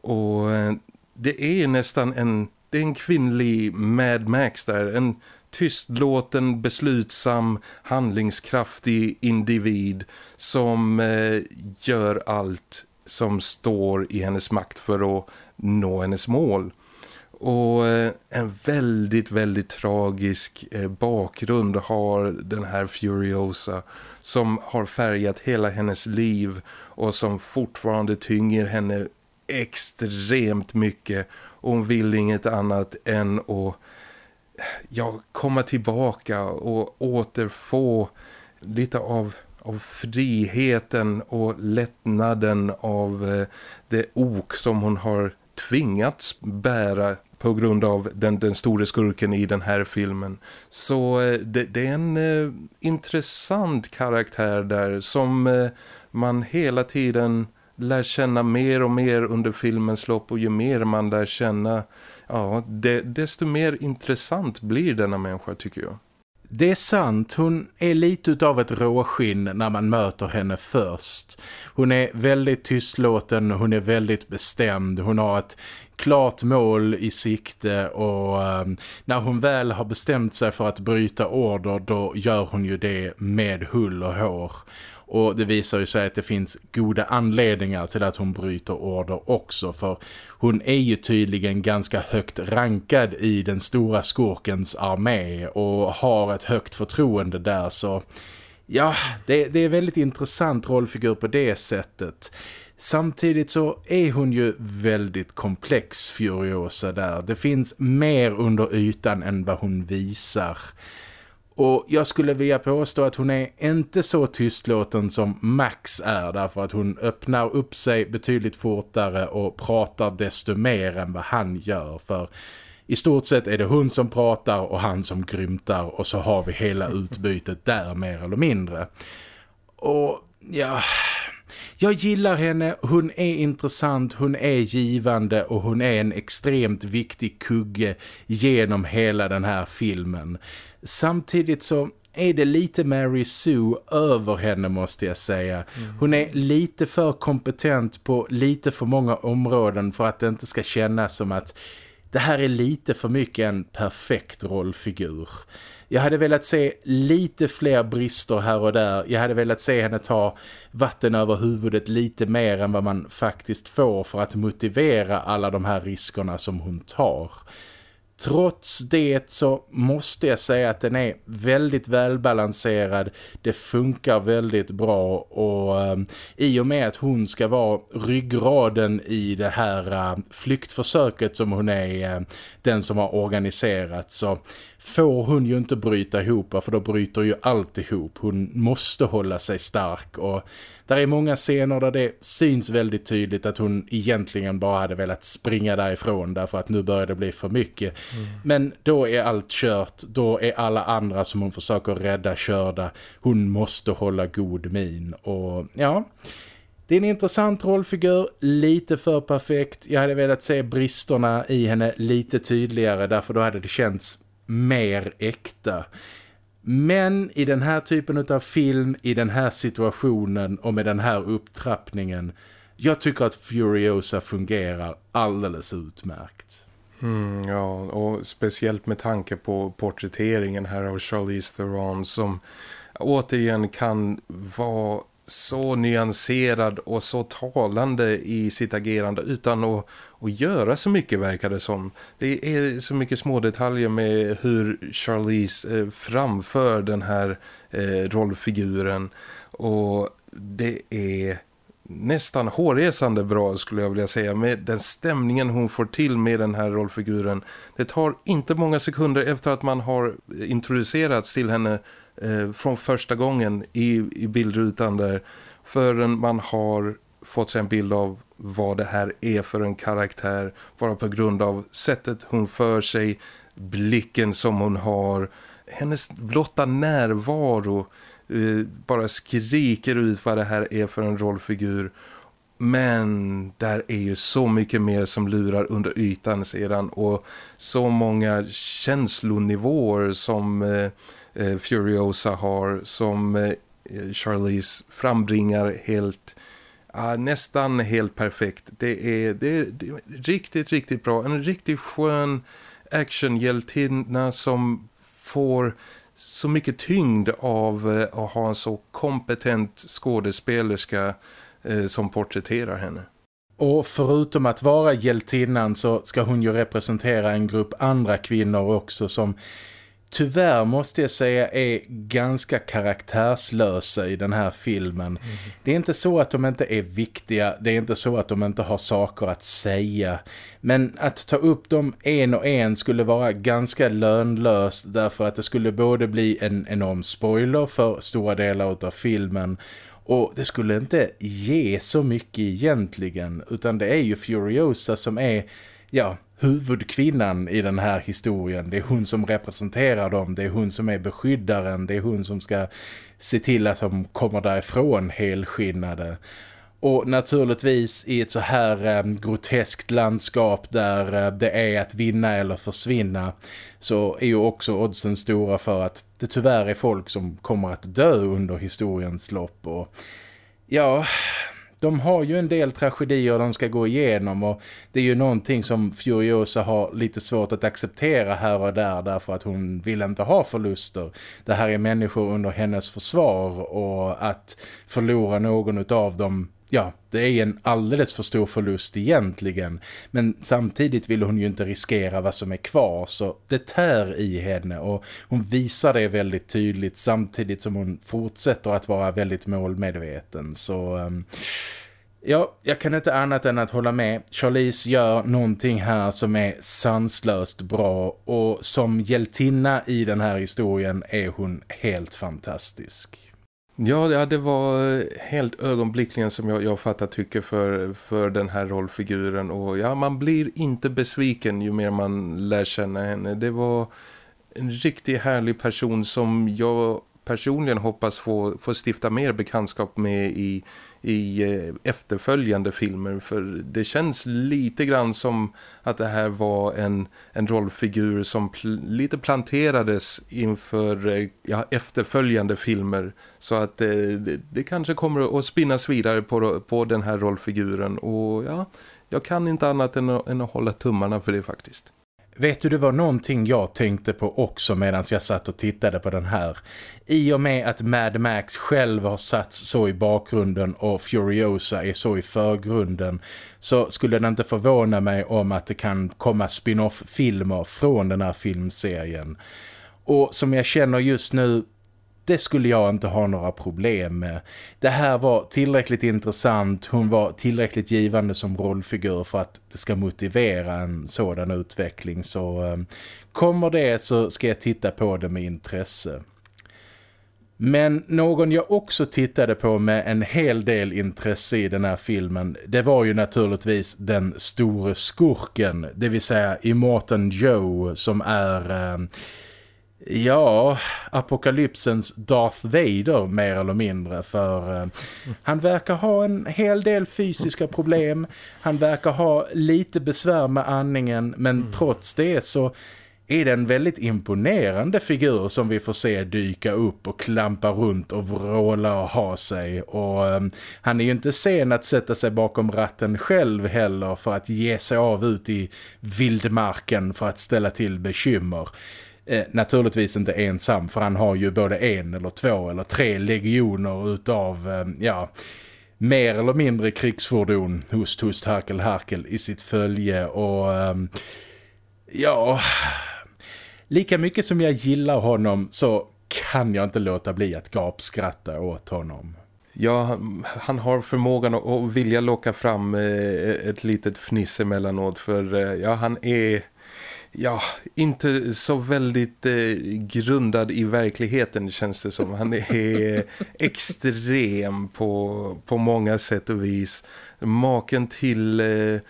Och eh, det är nästan en, det är en kvinnlig Mad Max där, en tystlåten, beslutsam, handlingskraftig individ som eh, gör allt som står i hennes makt för att nå hennes mål. Och eh, en väldigt, väldigt tragisk eh, bakgrund har den här Furiosa som har färgat hela hennes liv och som fortfarande tynger henne extremt mycket. Och hon vill inget annat än att ja, komma tillbaka och återfå lite av, av friheten och lättnaden av eh, det ok som hon har tvingats bära på grund av den, den stora skurken i den här filmen. Så eh, det, det, är en eh, intressant karaktär där som eh, man hela tiden lär känna mer och mer under filmens lopp och ju mer man lär känna ja, det, desto mer intressant blir denna människa tycker jag. Det är sant, hon är lite av ett råskinn när man möter henne först. Hon är väldigt tystlåten, hon är väldigt bestämd, hon har ett klart mål i sikte och um, när hon väl har bestämt sig för att bryta order då gör hon ju det med hull och hår. Och det visar ju sig att det finns goda anledningar till att hon bryter order också för hon är ju tydligen ganska högt rankad i den stora skurkens armé och har ett högt förtroende där så ja, det, det är väldigt intressant rollfigur på det sättet. Samtidigt så är hon ju väldigt komplex Furiosa där. Det finns mer under ytan än vad hon visar. Och jag skulle vilja påstå att hon är inte så tystlåten som Max är därför att hon öppnar upp sig betydligt fortare och pratar desto mer än vad han gör för i stort sett är det hon som pratar och han som grymtar och så har vi hela utbytet där mer eller mindre. Och ja, jag gillar henne, hon är intressant, hon är givande och hon är en extremt viktig kugge genom hela den här filmen. Samtidigt så är det lite Mary Sue över henne måste jag säga. Mm. Hon är lite för kompetent på lite för många områden för att det inte ska kännas som att det här är lite för mycket en perfekt rollfigur. Jag hade velat se lite fler brister här och där. Jag hade velat se henne ta vatten över huvudet lite mer än vad man faktiskt får för att motivera alla de här riskerna som hon tar. Trots det så måste jag säga att den är väldigt välbalanserad. Det funkar väldigt bra och eh, i och med att hon ska vara ryggraden i det här eh, flyktförsöket som hon är eh, den som har organiserat så får hon ju inte bryta ihop för då bryter ju allt ihop. Hon måste hålla sig stark och där är många scener där det syns väldigt tydligt att hon egentligen bara hade velat springa därifrån därför att nu börjar det bli för mycket. Mm. Men då är allt kört, då är alla andra som hon försöker rädda körda. Hon måste hålla god min och ja... Det är en intressant rollfigur, lite för perfekt. Jag hade velat se bristerna i henne lite tydligare därför då hade det känts mer äkta. Men i den här typen av film, i den här situationen och med den här upptrappningen, jag tycker att Furiosa fungerar alldeles utmärkt. Mm, ja, och speciellt med tanke på porträtteringen här av Charlize Theron som återigen kan vara så nyanserad och så talande i sitt agerande utan att, att göra så mycket verkar det som. Det är så mycket små detaljer med hur Charlize eh, framför den här eh, rollfiguren och det är nästan hårresande bra skulle jag vilja säga med den stämningen hon får till med den här rollfiguren. Det tar inte många sekunder efter att man har introducerats till henne eh, från första gången i, i bildrutan där förrän man har fått sig en bild av vad det här är för en karaktär bara på grund av sättet hon för sig, blicken som hon har, hennes blotta närvaro eh, bara skriker ut vad det här är för en rollfigur. Men där är ju så mycket mer som lurar under ytan sedan och så många känslonivåer som eh, Eh, Furiosa har som eh, Charlize frambringar helt nästan helt perfekt. Det är, det är, det är riktigt, riktigt bra. En riktigt skön actionhjältinna som får så mycket tyngd av eh, att ha en så kompetent skådespelerska eh, som porträtterar henne. Och förutom att vara hjältinnan så ska hon ju representera en grupp andra kvinnor också som tyvärr måste jag säga är ganska karaktärslösa i den här filmen. Mm. Det är inte så att de inte är viktiga, det är inte så att de inte har saker att säga. Men att ta upp dem en och en skulle vara ganska lönlöst därför att det skulle både bli en enorm spoiler för stora delar av filmen och det skulle inte ge så mycket egentligen utan det är ju Furiosa som är, ja, huvudkvinnan i den här historien. Det är hon som representerar dem, det är hon som är beskyddaren, det är hon som ska se till att de kommer därifrån helskinnade. Och naturligtvis i ett så här eh, groteskt landskap där eh, det är att vinna eller försvinna så är ju också oddsen stora för att det tyvärr är folk som kommer att dö under historiens lopp. Och ja, de har ju en del tragedier de ska gå igenom och det är ju någonting som Furiosa har lite svårt att acceptera här och där därför att hon vill inte ha förluster. Det här är människor under hennes försvar och att förlora någon av dem ja, det är en alldeles för stor förlust egentligen. Men samtidigt vill hon ju inte riskera vad som är kvar så det tär i henne och hon visar det väldigt tydligt samtidigt som hon fortsätter att vara väldigt målmedveten. Så... Ehm, ja, jag kan inte annat än att hålla med. Charlize gör någonting här som är sanslöst bra och som hjältinna i den här historien är hon helt fantastisk. Ja, det var eh, helt ögonblickligen som jag, jag fattar tycker för, för den här rollfiguren. Och ja, man blir inte besviken ju mer man lär känna henne. Det var en riktigt härlig person som jag personligen hoppas få, få stifta mer bekantskap med i, i eh, efterföljande filmer. För det känns lite grann som att det här var en, en rollfigur som pl lite planterades inför eh, ja, efterföljande filmer. Så att eh, det, det, kanske kommer att spinnas vidare på, på den här rollfiguren. Och ja, jag kan inte annat än att, än att hålla tummarna för det faktiskt. Vet du, det var någonting jag tänkte på också medan jag satt och tittade på den här. I och med att Mad Max själv har satts så i bakgrunden och Furiosa är så i förgrunden så skulle det inte förvåna mig om att det kan komma spin-off-filmer från den här filmserien. Och som jag känner just nu det skulle jag inte ha några problem med. Det här var tillräckligt intressant, hon var tillräckligt givande som rollfigur för att det ska motivera en sådan utveckling. Så eh, kommer det så ska jag titta på det med intresse. Men någon jag också tittade på med en hel del intresse i den här filmen det var ju naturligtvis den store skurken, det vill säga Immortan Joe som är... Eh, Ja, apokalypsens Darth Vader mer eller mindre för eh, han verkar ha en hel del fysiska problem. Han verkar ha lite besvär med andningen men mm. trots det så är det en väldigt imponerande figur som vi får se dyka upp och klampa runt och vråla och ha sig. Och um, han är ju inte sen att sätta sig bakom ratten själv heller för att ge sig av ut i vildmarken för att ställa till bekymmer. Eh, naturligtvis inte ensam för han har ju både en eller två eller tre legioner utav, eh, ja, mer eller mindre krigsfordon, host, host, harkel, harkel i sitt följe och eh, ja, lika mycket som jag gillar honom så kan jag inte låta bli att gapskratta åt honom. Ja, han har förmågan att vilja locka fram eh, ett litet fniss emellanåt för eh, ja, han är ja, inte så väldigt eh, grundad i verkligheten känns det som. Han är [laughs] extrem på, på många sätt och vis. Maken till eh,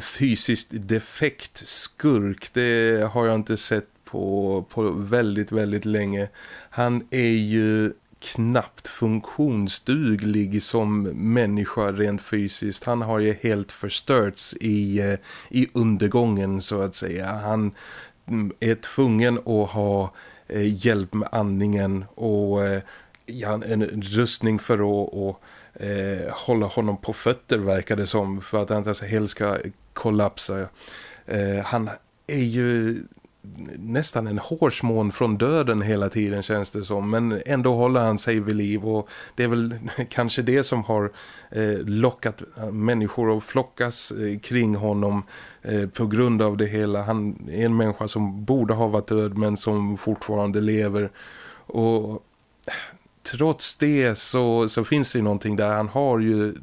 fysiskt defekt skurk, det har jag inte sett på, på väldigt, väldigt länge. Han är ju knappt funktionsduglig som människa rent fysiskt. Han har ju helt förstörts i, eh, i undergången så att säga. Han mm, är tvungen att ha eh, hjälp med andningen och eh, ja, en rustning för att och, eh, hålla honom på fötter verkar det som för att han inte helt ska kollapsa. Eh, han är ju nästan en hårsmån från döden hela tiden känns det som. Men ändå håller han sig vid liv och det är väl [laughs] kanske det som har eh, lockat människor att flockas eh, kring honom eh, på grund av det hela. Han är en människa som borde ha varit död men som fortfarande lever. Och trots det så, så finns det någonting där. Han har ju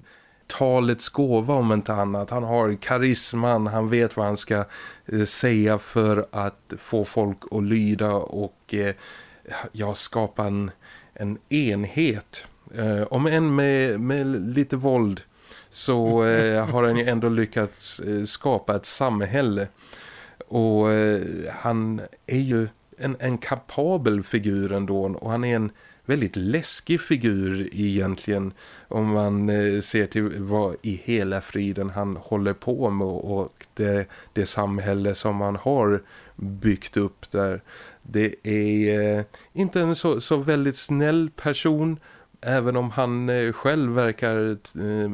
talets gåva om inte annat. Han har karisman, han vet vad han ska eh, säga för att få folk att lyda och eh, ja, skapa en, en enhet. Eh, om än med, med lite våld så eh, har han ju ändå lyckats eh, skapa ett samhälle. Och eh, han är ju en, en kapabel figur ändå och han är en väldigt läskig figur egentligen om man eh, ser till vad i hela friden han håller på med och det, det samhälle som han har byggt upp där. Det är eh, inte en så, så väldigt snäll person även om han eh, själv verkar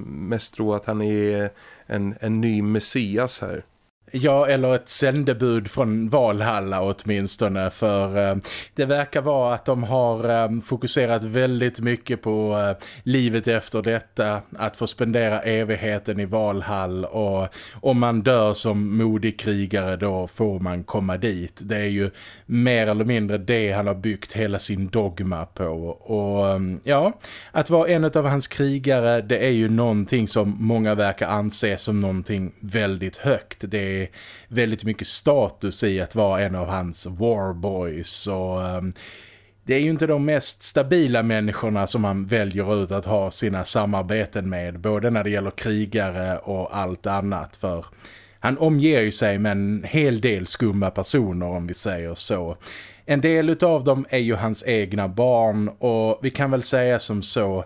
mest tro att han är en, en ny messias här. Ja, eller ett sändebud från Valhalla åtminstone för eh, det verkar vara att de har eh, fokuserat väldigt mycket på eh, livet efter detta, att få spendera evigheten i Valhall och om man dör som modig krigare då får man komma dit. Det är ju mer eller mindre det han har byggt hela sin dogma på och eh, ja, att vara en av hans krigare det är ju någonting som många verkar anse som någonting väldigt högt. Det är väldigt mycket status i att vara en av hans warboys och um, det är ju inte de mest stabila människorna som man väljer ut att ha sina samarbeten med både när det gäller krigare och allt annat för han omger ju sig med en hel del skumma personer om vi säger så. En del av dem är ju hans egna barn och vi kan väl säga som så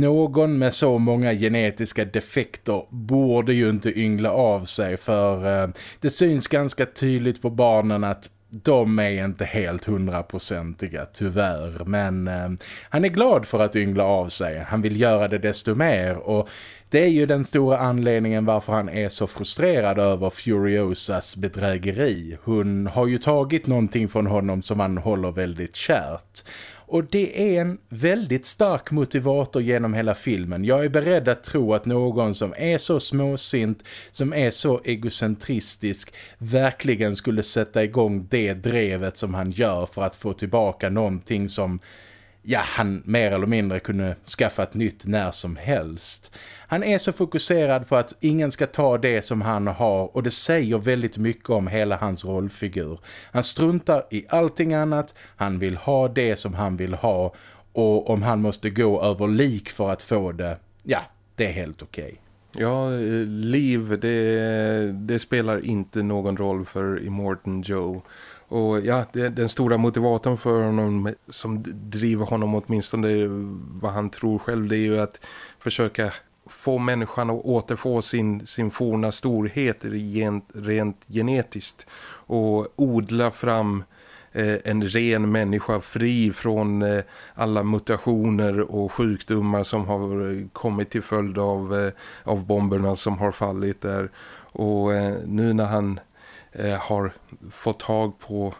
någon med så många genetiska defekter borde ju inte yngla av sig för eh, det syns ganska tydligt på barnen att de är inte helt hundraprocentiga tyvärr. Men eh, han är glad för att yngla av sig. Han vill göra det desto mer och det är ju den stora anledningen varför han är så frustrerad över Furiosas bedrägeri. Hon har ju tagit någonting från honom som han håller väldigt kärt. Och det är en väldigt stark motivator genom hela filmen. Jag är beredd att tro att någon som är så småsint, som är så egocentristisk, verkligen skulle sätta igång det drevet som han gör för att få tillbaka någonting som ja, han mer eller mindre kunde skaffa ett nytt när som helst. Han är så fokuserad på att ingen ska ta det som han har och det säger väldigt mycket om hela hans rollfigur. Han struntar i allting annat, han vill ha det som han vill ha och om han måste gå över lik för att få det, ja, det är helt okej. Okay. Ja, eh, liv det, det spelar inte någon roll för Immortan Joe. Och ja, den stora motivatorn för honom som driver honom åtminstone vad han tror själv det är ju att försöka få människan att återfå sin, sin forna storhet rent, rent genetiskt och odla fram eh, en ren människa fri från eh, alla mutationer och sjukdomar som har kommit till följd av, eh, av bomberna som har fallit där. Och eh, nu när han Eh, har fått tag på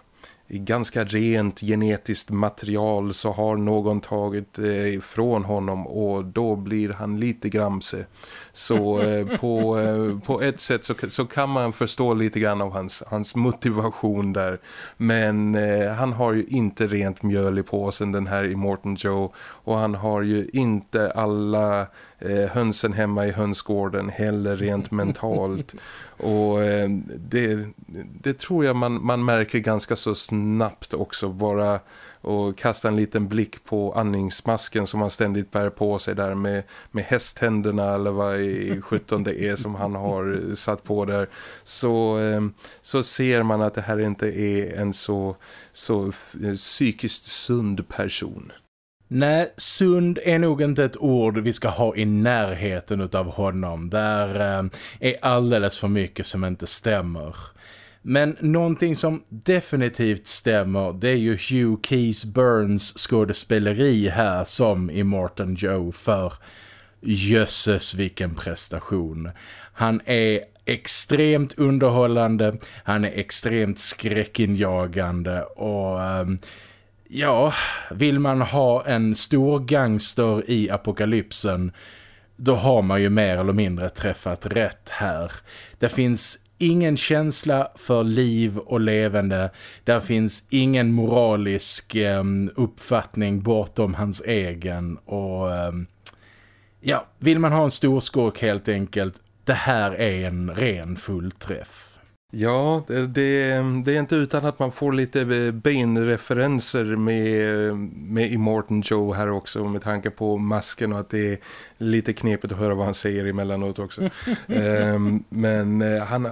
ganska rent genetiskt material så har någon tagit eh, ifrån honom och då blir han lite gramse. Så eh, på, eh, på ett sätt så, så kan man förstå lite grann av hans, hans motivation där. Men eh, han har ju inte rent mjöl i påsen den här Immortan Joe och han har ju inte alla eh, hönsen hemma i hönsgården heller rent [laughs] mentalt. Och eh, det, det tror jag man, man märker ganska så snabbt också bara och kasta en liten blick på andningsmasken som han ständigt bär på sig där med, med hästhänderna eller vad i 17 det är som han har satt på där så, ehm, så ser man att det här inte är en så, så psykiskt sund person. Nej, sund är nog inte ett ord vi ska ha i närheten av honom. Där eh, är alldeles för mycket som inte stämmer. Men någonting som definitivt stämmer det är ju Hugh Keys Burns skådespeleri här som i Morton Joe för jösses vilken prestation. Han är extremt underhållande, han är extremt skräckinjagande och... Um, Ja, vill man ha en stor gangster i apokalypsen då har man ju mer eller mindre träffat rätt här. Det finns ingen känsla för liv och levande. Där finns ingen moralisk eh, uppfattning bortom hans egen. Och eh, ja, vill man ha en stor skurk helt enkelt, det här är en ren fullträff. Ja, det, det, är inte utan att man får lite eh, Bane-referenser med, med Immortan Joe här också med tanke på masken och att det är lite knepigt att höra vad han säger emellanåt också. um, [laughs] men uh, han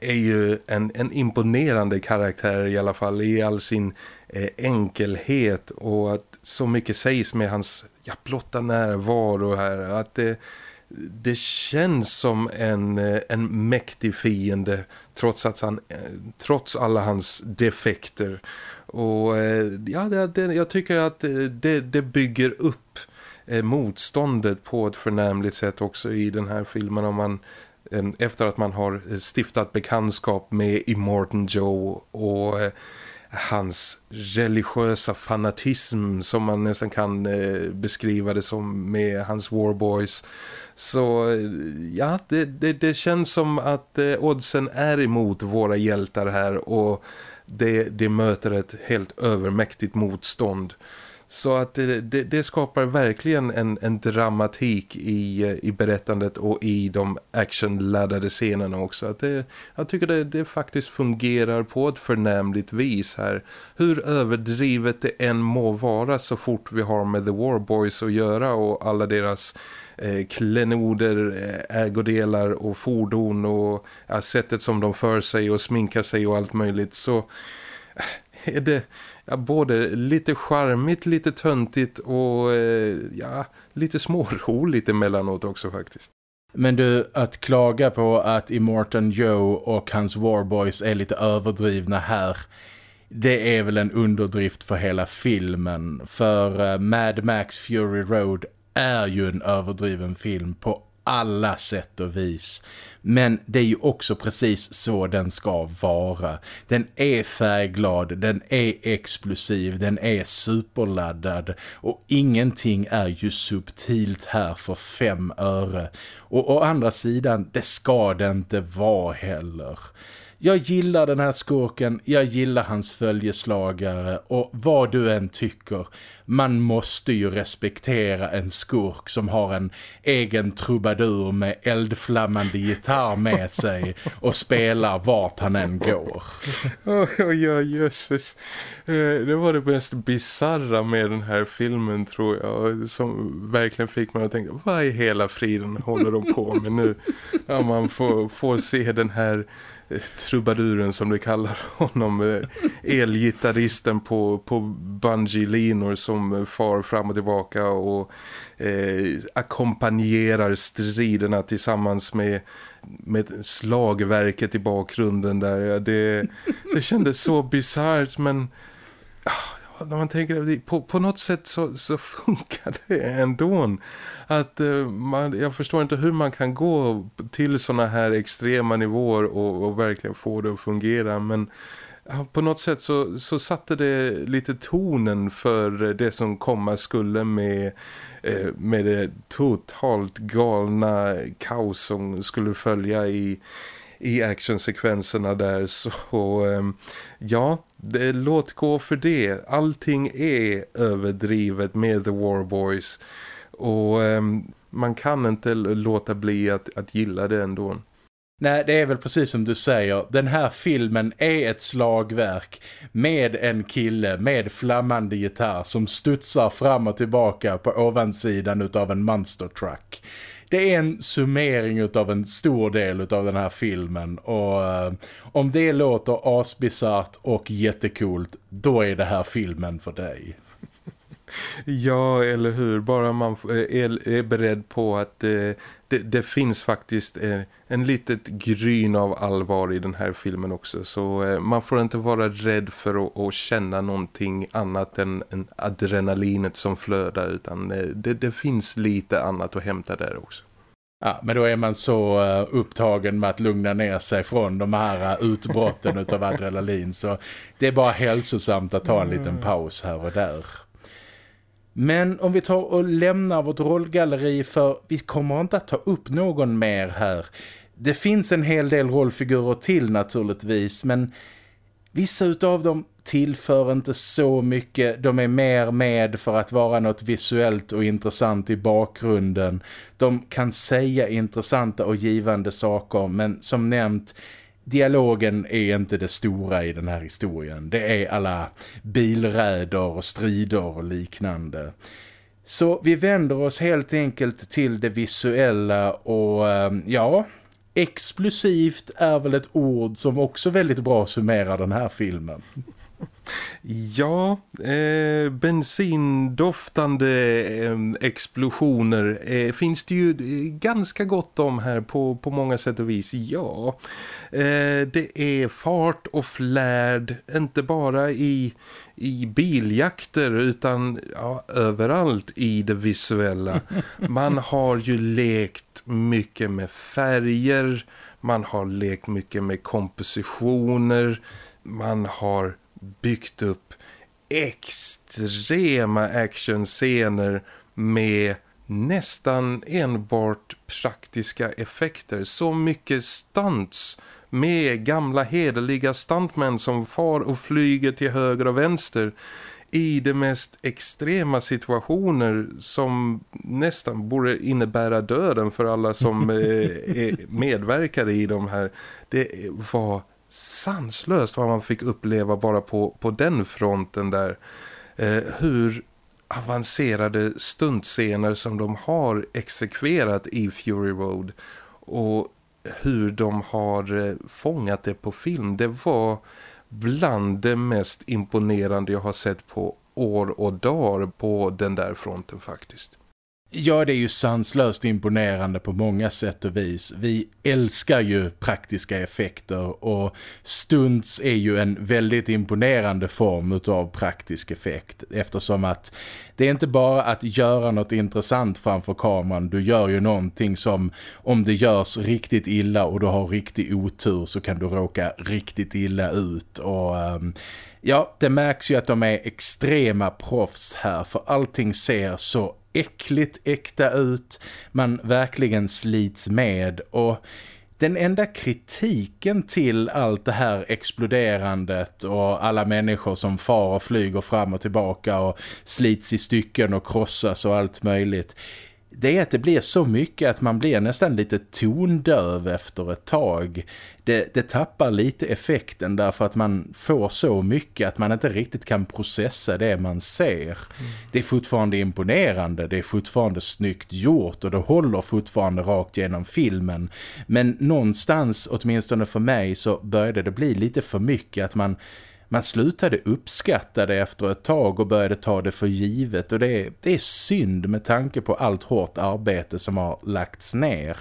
är ju en, en imponerande karaktär i alla fall i all sin uh, enkelhet och att så mycket sägs med hans ja, blotta närvaro här att det det känns som en, eh, en mäktig fiende trots, att han, eh, trots alla hans defekter. Och eh, ja, det, det, jag tycker att det, det bygger upp motståndet på ett förnämligt sätt också i den här filmen om man efter att man har stiftat bekantskap med Immortan Joe och hans religiösa fanatism som man nästan kan eh, beskriva det som med hans Warboys så eh, ja, det, det, det känns som att eh, oddsen är emot våra hjältar här och det, det möter ett helt övermäktigt motstånd. Så att det, det, det, skapar verkligen en, en dramatik i, i berättandet och i de actionladdade scenerna också. Att det, jag tycker det, det faktiskt fungerar på ett förnämligt vis här. Hur överdrivet det än må vara så fort vi har med The War Boys att göra och alla deras eh, klenoder, eh, ägodelar och fordon och ja, sättet som de för sig och sminkar sig och allt möjligt så eh, är det ja, både lite charmigt, lite töntigt och eh, ja, lite småroligt emellanåt också faktiskt. Men du, att klaga på att Immortan Joe och hans Warboys är lite överdrivna här det är väl en underdrift för hela filmen. För eh, Mad Max Fury Road är ju en överdriven film på alla sätt och vis. Men det är ju också precis så den ska vara. Den är färgglad, den är explosiv, den är superladdad och ingenting är ju subtilt här för fem öre. Och å andra sidan, det ska det inte vara heller. Jag gillar den här skurken, jag gillar hans följeslagare och vad du än tycker, man måste ju respektera en skurk som har en egen trubadur med eldflammande gitarr med sig och spelar vart han än går. Oh, oh, ja, jösses. Det var det mest bizarra med den här filmen tror jag som verkligen fick mig att tänka, vad i hela friden håller de på med nu? Ja, man får, får se den här trubaduren som du kallar honom eh, elgitarristen på, på bungee-linor som far fram och tillbaka och eh, ackompanjerar striderna tillsammans med, med slagverket i bakgrunden där. Det, det kändes så bizarrt men ah, när man tänker på, på något sätt så, så [laughs] funkar det ändå. Att eh, man, jag förstår inte hur man kan gå till sådana här extrema nivåer och, och verkligen få det att fungera. Men på något sätt så, så satte det lite tonen för det som komma skulle med, eh, med det totalt galna kaos som skulle följa i i actionsekvenserna där. Så eh, ja, det, låt gå för det. Allting är överdrivet med The War Boys och um, man kan inte låta bli att, att gilla det ändå. Nej, det är väl precis som du säger. Den här filmen är ett slagverk med en kille med flammande gitarr som studsar fram och tillbaka på ovansidan av en monster truck. Det är en summering av en stor del av den här filmen och eh, om det låter asbisart och jättekult, då är det här filmen för dig. Ja, eller hur? Bara man är, är beredd på att eh, det, det, finns faktiskt eh, en litet gryn av allvar i den här filmen också. Så eh, man får inte vara rädd för att, att känna någonting annat än, än adrenalinet som flödar. Utan eh, det, det finns lite annat att hämta där också. Ja, men då är man så uh, upptagen med att lugna ner sig från de här utbrotten [laughs] av adrenalin så det är bara hälsosamt att ta en liten mm. paus här och där. Men om vi tar och lämnar vårt rollgalleri för vi kommer inte att ta upp någon mer här. Det finns en hel del rollfigurer till naturligtvis men vissa utav dem tillför inte så mycket. De är mer med för att vara något visuellt och intressant i bakgrunden. De kan säga intressanta och givande saker men som nämnt dialogen är inte det stora i den här historien. Det är alla bilräder och strider och liknande. Så vi vänder oss helt enkelt till det visuella och ehm, ja, explosivt är väl ett ord som också väldigt bra summerar den här filmen. Ja, eh, bensindoftande eh, explosioner eh, finns det ju eh, ganska gott om här på, på många sätt och vis. Ja, eh, det är fart och flärd, inte bara i, i biljakter utan ja, överallt i det visuella. [laughs] Man har ju lekt mycket med färger, man har lekt mycket med kompositioner, man har byggt upp extrema actionscener med nästan enbart praktiska effekter. Så mycket stunts med gamla hederliga stuntmän som far och flyger till höger och vänster i de mest extrema situationer som nästan borde innebära döden för alla som [laughs] eh, medverkar i de här. Det var sanslöst vad man fick uppleva bara på, på den fronten där. Eh, hur avancerade stuntscener som de har exekverat i Fury Road och hur de har eh, fångat det på film. Det var bland det mest imponerande jag har sett på år och dagar på den där fronten faktiskt. Ja, det är ju sanslöst imponerande på många sätt och vis. Vi älskar ju praktiska effekter och stunts är ju en väldigt imponerande form av praktisk effekt eftersom att det är inte bara att göra något intressant framför kameran. Du gör ju någonting som om det görs riktigt illa och du har riktig otur så kan du råka riktigt illa ut och... Um, Ja, det märks ju att de är extrema proffs här för allting ser så äckligt äkta ut. Man verkligen slits med och den enda kritiken till allt det här exploderandet och alla människor som far och flyger fram och tillbaka och slits i stycken och krossas och allt möjligt det är att det blir så mycket att man blir nästan lite tondöv efter ett tag. Det, det, tappar lite effekten därför att man får så mycket att man inte riktigt kan processa det man ser. Mm. Det är fortfarande imponerande, det är fortfarande snyggt gjort och det håller fortfarande rakt genom filmen. Men någonstans, åtminstone för mig, så började det bli lite för mycket att man man slutade uppskatta det efter ett tag och började ta det för givet och det är, det är synd med tanke på allt hårt arbete som har lagts ner.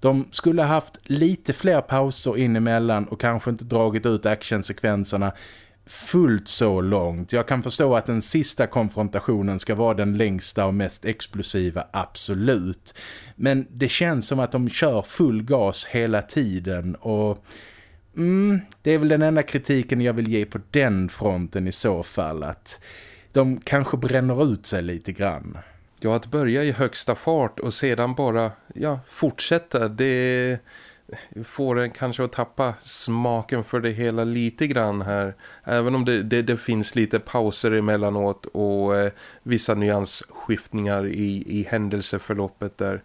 De skulle ha haft lite fler pauser in emellan och kanske inte dragit ut actionsekvenserna fullt så långt. Jag kan förstå att den sista konfrontationen ska vara den längsta och mest explosiva, absolut. Men det känns som att de kör full gas hela tiden och Mm, det är väl den enda kritiken jag vill ge på den fronten i så fall att de kanske bränner ut sig lite grann. Ja, att börja i högsta fart och sedan bara ja, fortsätta, det får en kanske att tappa smaken för det hela lite grann här. Även om det, det, det finns lite pauser emellanåt och eh, vissa nyansskiftningar i, i händelseförloppet där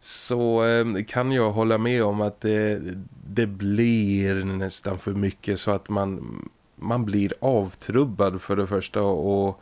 så eh, kan jag hålla med om att det, det blir nästan för mycket så att man, man blir avtrubbad för det första och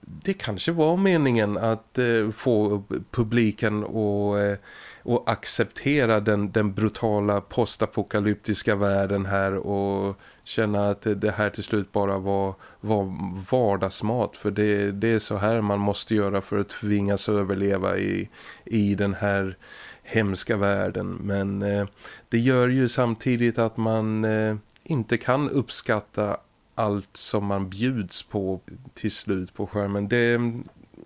det kanske var meningen att eh, få publiken att eh, och acceptera den, den brutala postapokalyptiska världen här och känna att det här till slut bara var, var vardagsmat. För det, det är så här man måste göra för att tvingas överleva i, i den här hemska världen. Men eh, det gör ju samtidigt att man eh, inte kan uppskatta allt som man bjuds på till slut på skärmen. Det,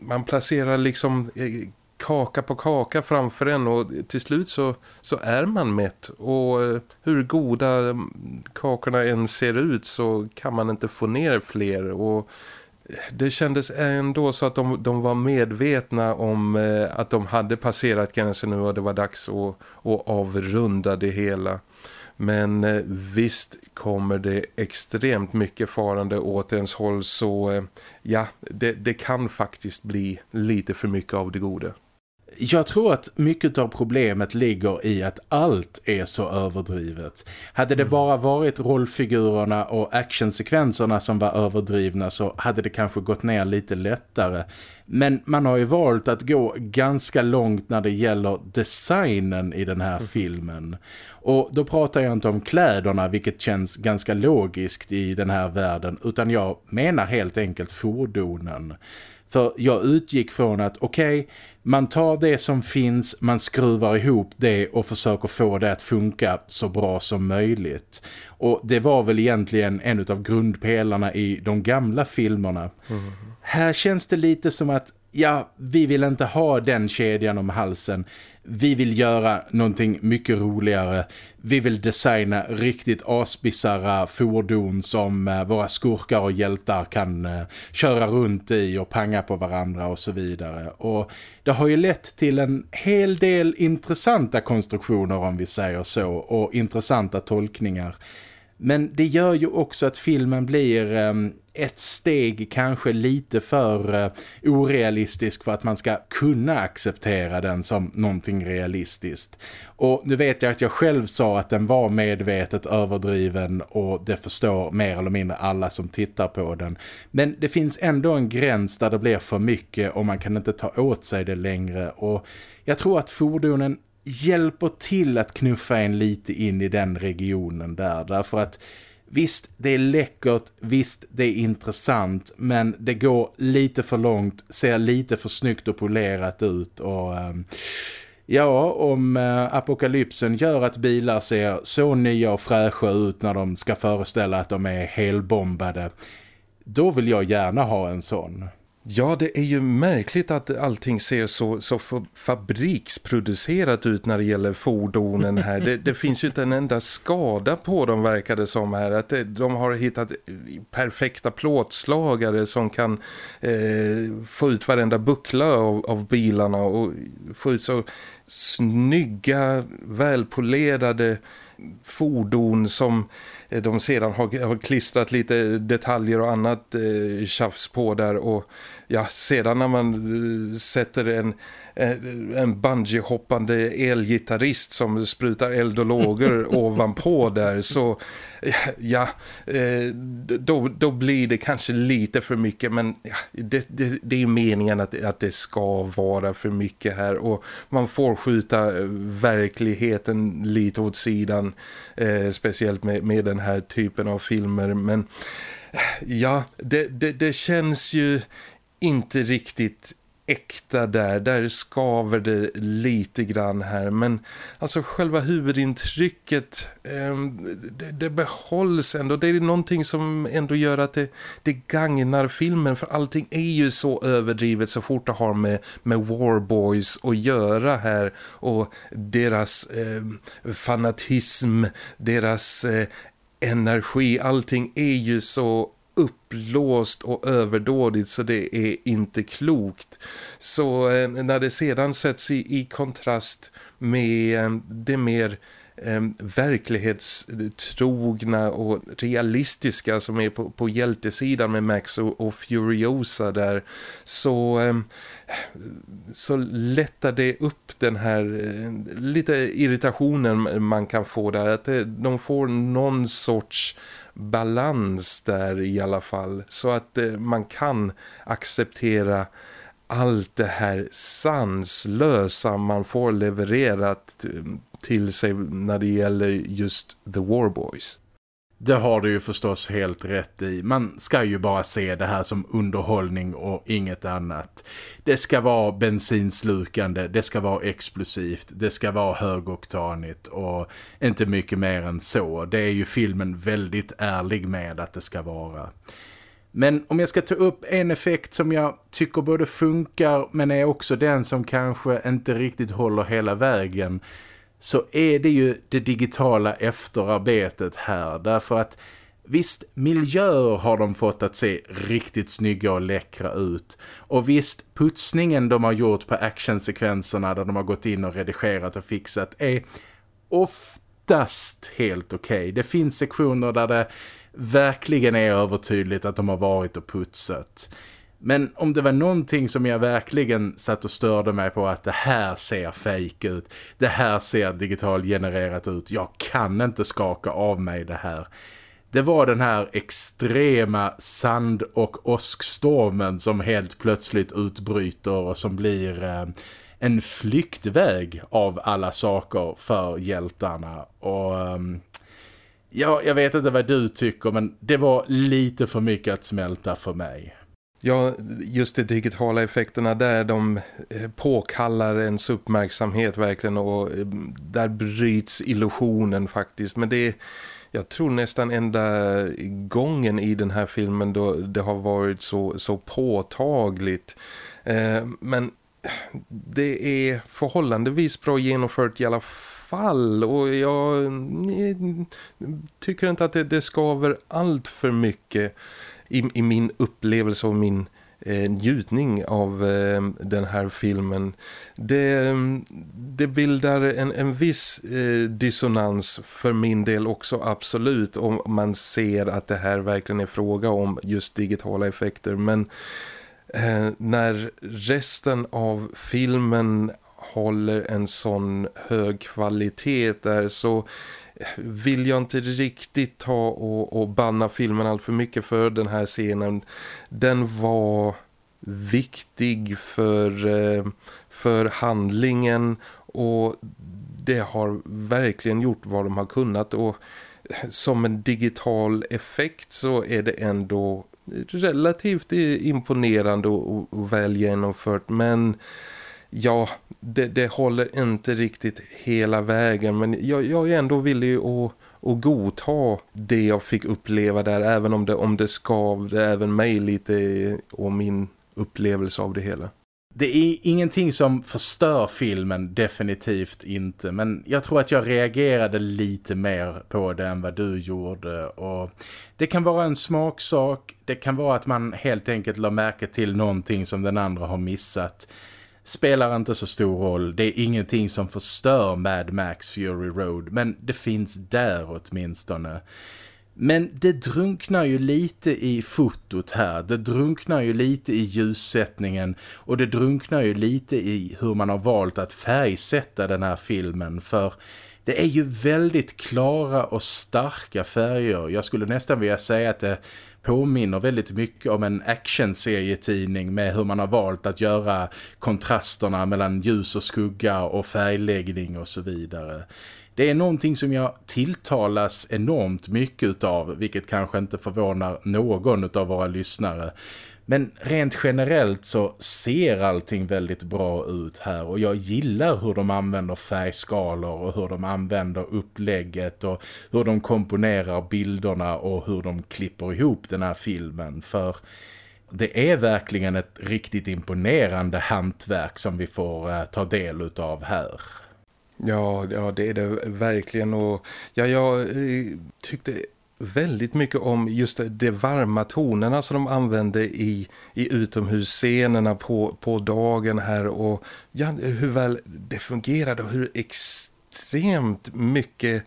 man placerar liksom eh, kaka på kaka framför en och till slut så, så är man mätt. Och eh, hur goda kakorna än ser ut så kan man inte få ner fler. Och det kändes ändå så att de, de var medvetna om eh, att de hade passerat gränsen nu och det var dags att, att avrunda det hela. Men eh, visst kommer det extremt mycket farande åt ens håll så eh, ja, det, det kan faktiskt bli lite för mycket av det goda. Jag tror att mycket av problemet ligger i att allt är så överdrivet. Hade det mm. bara varit rollfigurerna och actionsekvenserna som var överdrivna så hade det kanske gått ner lite lättare. Men man har ju valt att gå ganska långt när det gäller designen i den här mm. filmen. Och då pratar jag inte om kläderna vilket känns ganska logiskt i den här världen utan jag menar helt enkelt fordonen. För jag utgick från att okej, okay, man tar det som finns, man skruvar ihop det och försöker få det att funka så bra som möjligt. Och det var väl egentligen en av grundpelarna i de gamla filmerna. Mm. Här känns det lite som att ja, vi vill inte ha den kedjan om halsen. Vi vill göra någonting mycket roligare. Vi vill designa riktigt asbissara fordon som eh, våra skurkar och hjältar kan eh, köra runt i och panga på varandra och så vidare. Och det har ju lett till en hel del intressanta konstruktioner om vi säger så och intressanta tolkningar. Men det gör ju också att filmen blir ehm, ett steg kanske lite för uh, orealistisk för att man ska kunna acceptera den som någonting realistiskt. Och nu vet jag att jag själv sa att den var medvetet överdriven och det förstår mer eller mindre alla som tittar på den. Men det finns ändå en gräns där det blir för mycket och man kan inte ta åt sig det längre och jag tror att fordonen hjälper till att knuffa en lite in i den regionen där. Därför att Visst, det är läckert, visst, det är intressant, men det går lite för långt, ser lite för snyggt och polerat ut och... Eh, Ja, om eh, apokalypsen gör att bilar ser så nya och fräscha ut när de ska föreställa att de är helbombade, då vill jag gärna ha en sån. Ja, det är ju märkligt att allting ser så, så fabriksproducerat ut när det gäller fordonen här. Det, det, finns ju inte en enda skada på dem verkar det som här. Att det, de har hittat eh, perfekta plåtslagare som kan eh, få ut varenda buckla av, av bilarna och få ut så snygga, välpolerade fordon som eh, Eh, de sedan har, har klistrat lite detaljer och annat eh, tjafs på där och ja, sedan när man eh, sätter en, eh, en bungee-hoppande elgitarrist som sprutar eld och lågor [laughs] ovanpå där så ja, eh, då, då blir det kanske lite för mycket men ja, det, det, det är meningen att, att det ska vara för mycket här och man får skjuta verkligheten lite åt sidan eh, speciellt med, med den här typen av filmer men ja, det, det, det känns ju inte riktigt äkta där. Där skaver det lite grann här. Men alltså själva huvudintrycket eh, det, det, behålls ändå. Det är någonting som ändå gör att det, det gagnar filmen. För allting är ju så överdrivet så fort det har med, med Warboys att göra här. Och deras eh, fanatism, deras eh, energi. Allting är ju så upplåst och överdådigt så det är inte klokt. Så eh, när det sedan sätts i, i kontrast med eh, det mer eh, verklighetstrogna och realistiska som är på, på hjältesidan med Max och, och Furiosa där så, eh, så lättar det upp den här eh, lite irritationen man kan få där att eh, de får någon sorts balans där i alla fall så att eh, man kan acceptera allt det här sanslösa man får levererat eh, till sig när det gäller just The Warboys. Det har du ju förstås helt rätt i. Man ska ju bara se det här som underhållning och inget annat. Det ska vara bensinslukande, det ska vara explosivt, det ska vara högoktanigt och inte mycket mer än så. Det är ju filmen väldigt ärlig med att det ska vara. Men om jag ska ta upp en effekt som jag tycker både funkar men är också den som kanske inte riktigt håller hela vägen- så är det ju det digitala efterarbetet här. Därför att visst, miljöer har de fått att se riktigt snygga och läckra ut. Och visst, putsningen de har gjort på actionsekvenserna där de har gått in och redigerat och fixat är oftast helt okej. Okay. Det finns sektioner där det verkligen är övertydligt att de har varit och putsat. Men om det var någonting som jag verkligen satt och störde mig på att det här ser fake ut, det här ser digitalgenererat ut, jag kan inte skaka av mig det här. Det var den här extrema sand- och åskstormen som helt plötsligt utbryter och som blir eh, en flyktväg av alla saker för hjältarna. Och... Eh, ja, jag vet inte vad du tycker men det var lite för mycket att smälta för mig. Ja, just de digitala effekterna där de eh, påkallar ens uppmärksamhet verkligen och eh, där bryts illusionen faktiskt. Men det är, jag tror nästan enda gången i den här filmen då det har varit så, så påtagligt. Eh, men det är förhållandevis bra genomfört i alla fall och jag eh, tycker inte att det, det skaver allt för mycket i, i min upplevelse och min eh, njutning av eh, den här filmen. Det, det bildar en, en viss eh, dissonans för min del också absolut om man ser att det här verkligen är fråga om just digitala effekter. Men eh, när resten av filmen håller en sån hög kvalitet där så vill jag inte riktigt ta och, och banna filmen allt för mycket för den här scenen. Den var viktig för, eh, för handlingen och det har verkligen gjort vad de har kunnat och som en digital effekt så är det ändå relativt imponerande och, och väl genomfört men ja, det, det, håller inte riktigt hela vägen men jag, jag är ändå villig att och godta det jag fick uppleva där även om det, om det skavde även mig lite och min upplevelse av det hela. Det är ingenting som förstör filmen, definitivt inte. Men jag tror att jag reagerade lite mer på det än vad du gjorde. Och det kan vara en smaksak. Det kan vara att man helt enkelt la märke till någonting som den andra har missat. Spelar inte så stor roll. Det är ingenting som förstör Mad Max Fury Road. Men det finns där åtminstone. Men det drunknar ju lite i fotot här. Det drunknar ju lite i ljussättningen och det drunknar ju lite i hur man har valt att färgsätta den här filmen. För det är ju väldigt klara och starka färger. Jag skulle nästan vilja säga att det påminner väldigt mycket om en actionserietidning med hur man har valt att göra kontrasterna mellan ljus och skugga och färgläggning och så vidare. Det är någonting som jag tilltalas enormt mycket av, vilket kanske inte förvånar någon av våra lyssnare. Men rent generellt så ser allting väldigt bra ut här och jag gillar hur de använder färgskalor och hur de använder upplägget och hur de komponerar bilderna och hur de klipper ihop den här filmen för det är verkligen ett riktigt imponerande hantverk som vi får uh, ta del av här. Ja, ja, det är det verkligen och ja, jag eh, tyckte väldigt mycket om just de varma tonerna som de använde i, i utomhusscenerna på, på dagen här och ja, hur väl det fungerade och hur extremt mycket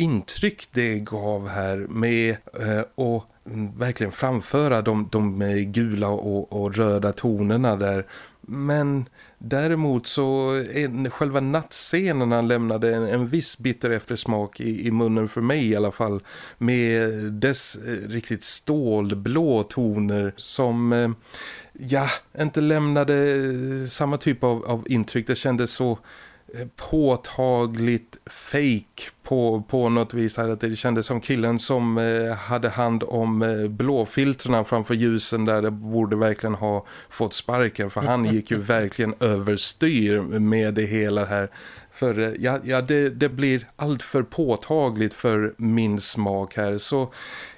intryck det gav här med eh, och verkligen framföra de, de gula och, och röda tonerna där men däremot så är själva nattscenerna lämnade en, en viss bitter eftersmak i, i munnen för mig i alla fall. Med dess eh, riktigt stålblå toner som... Eh, ja, inte lämnade eh, samma typ av, av intryck. Det kändes så påtagligt fake på, på något vis här att det kändes som killen som eh, hade hand om eh, blåfiltrarna framför ljusen där det borde verkligen ha fått sparken för han gick ju [laughs] verkligen överstyr med det hela här. För eh, ja, ja det, det blir allt för påtagligt för min smak här. Så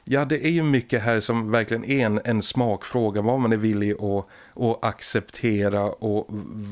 ja det är ju mycket här som verkligen är en, en smakfråga vad man är villig att och acceptera och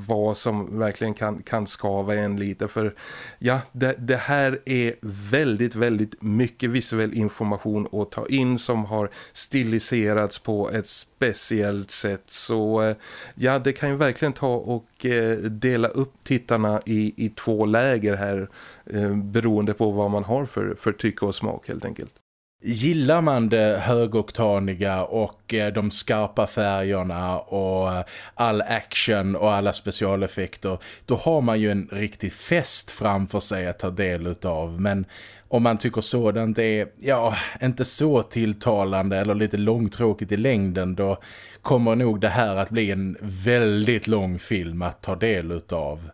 vad som verkligen kan, kan skava en lite för ja, det, det här är väldigt, väldigt mycket visuell information att ta in som har stiliserats på ett speciellt sätt så eh, ja, det kan ju verkligen ta och eh, dela upp tittarna i, i två läger här eh, beroende på vad man har för, för tycke och smak helt enkelt. Gillar man det högoktaniga och eh, de skarpa färgerna och eh, all action och alla specialeffekter då har man ju en riktig fest framför sig att ta del av men om man tycker sådant är ja, inte så tilltalande eller lite långtråkigt i längden då kommer nog det här att bli en väldigt lång film att ta del av.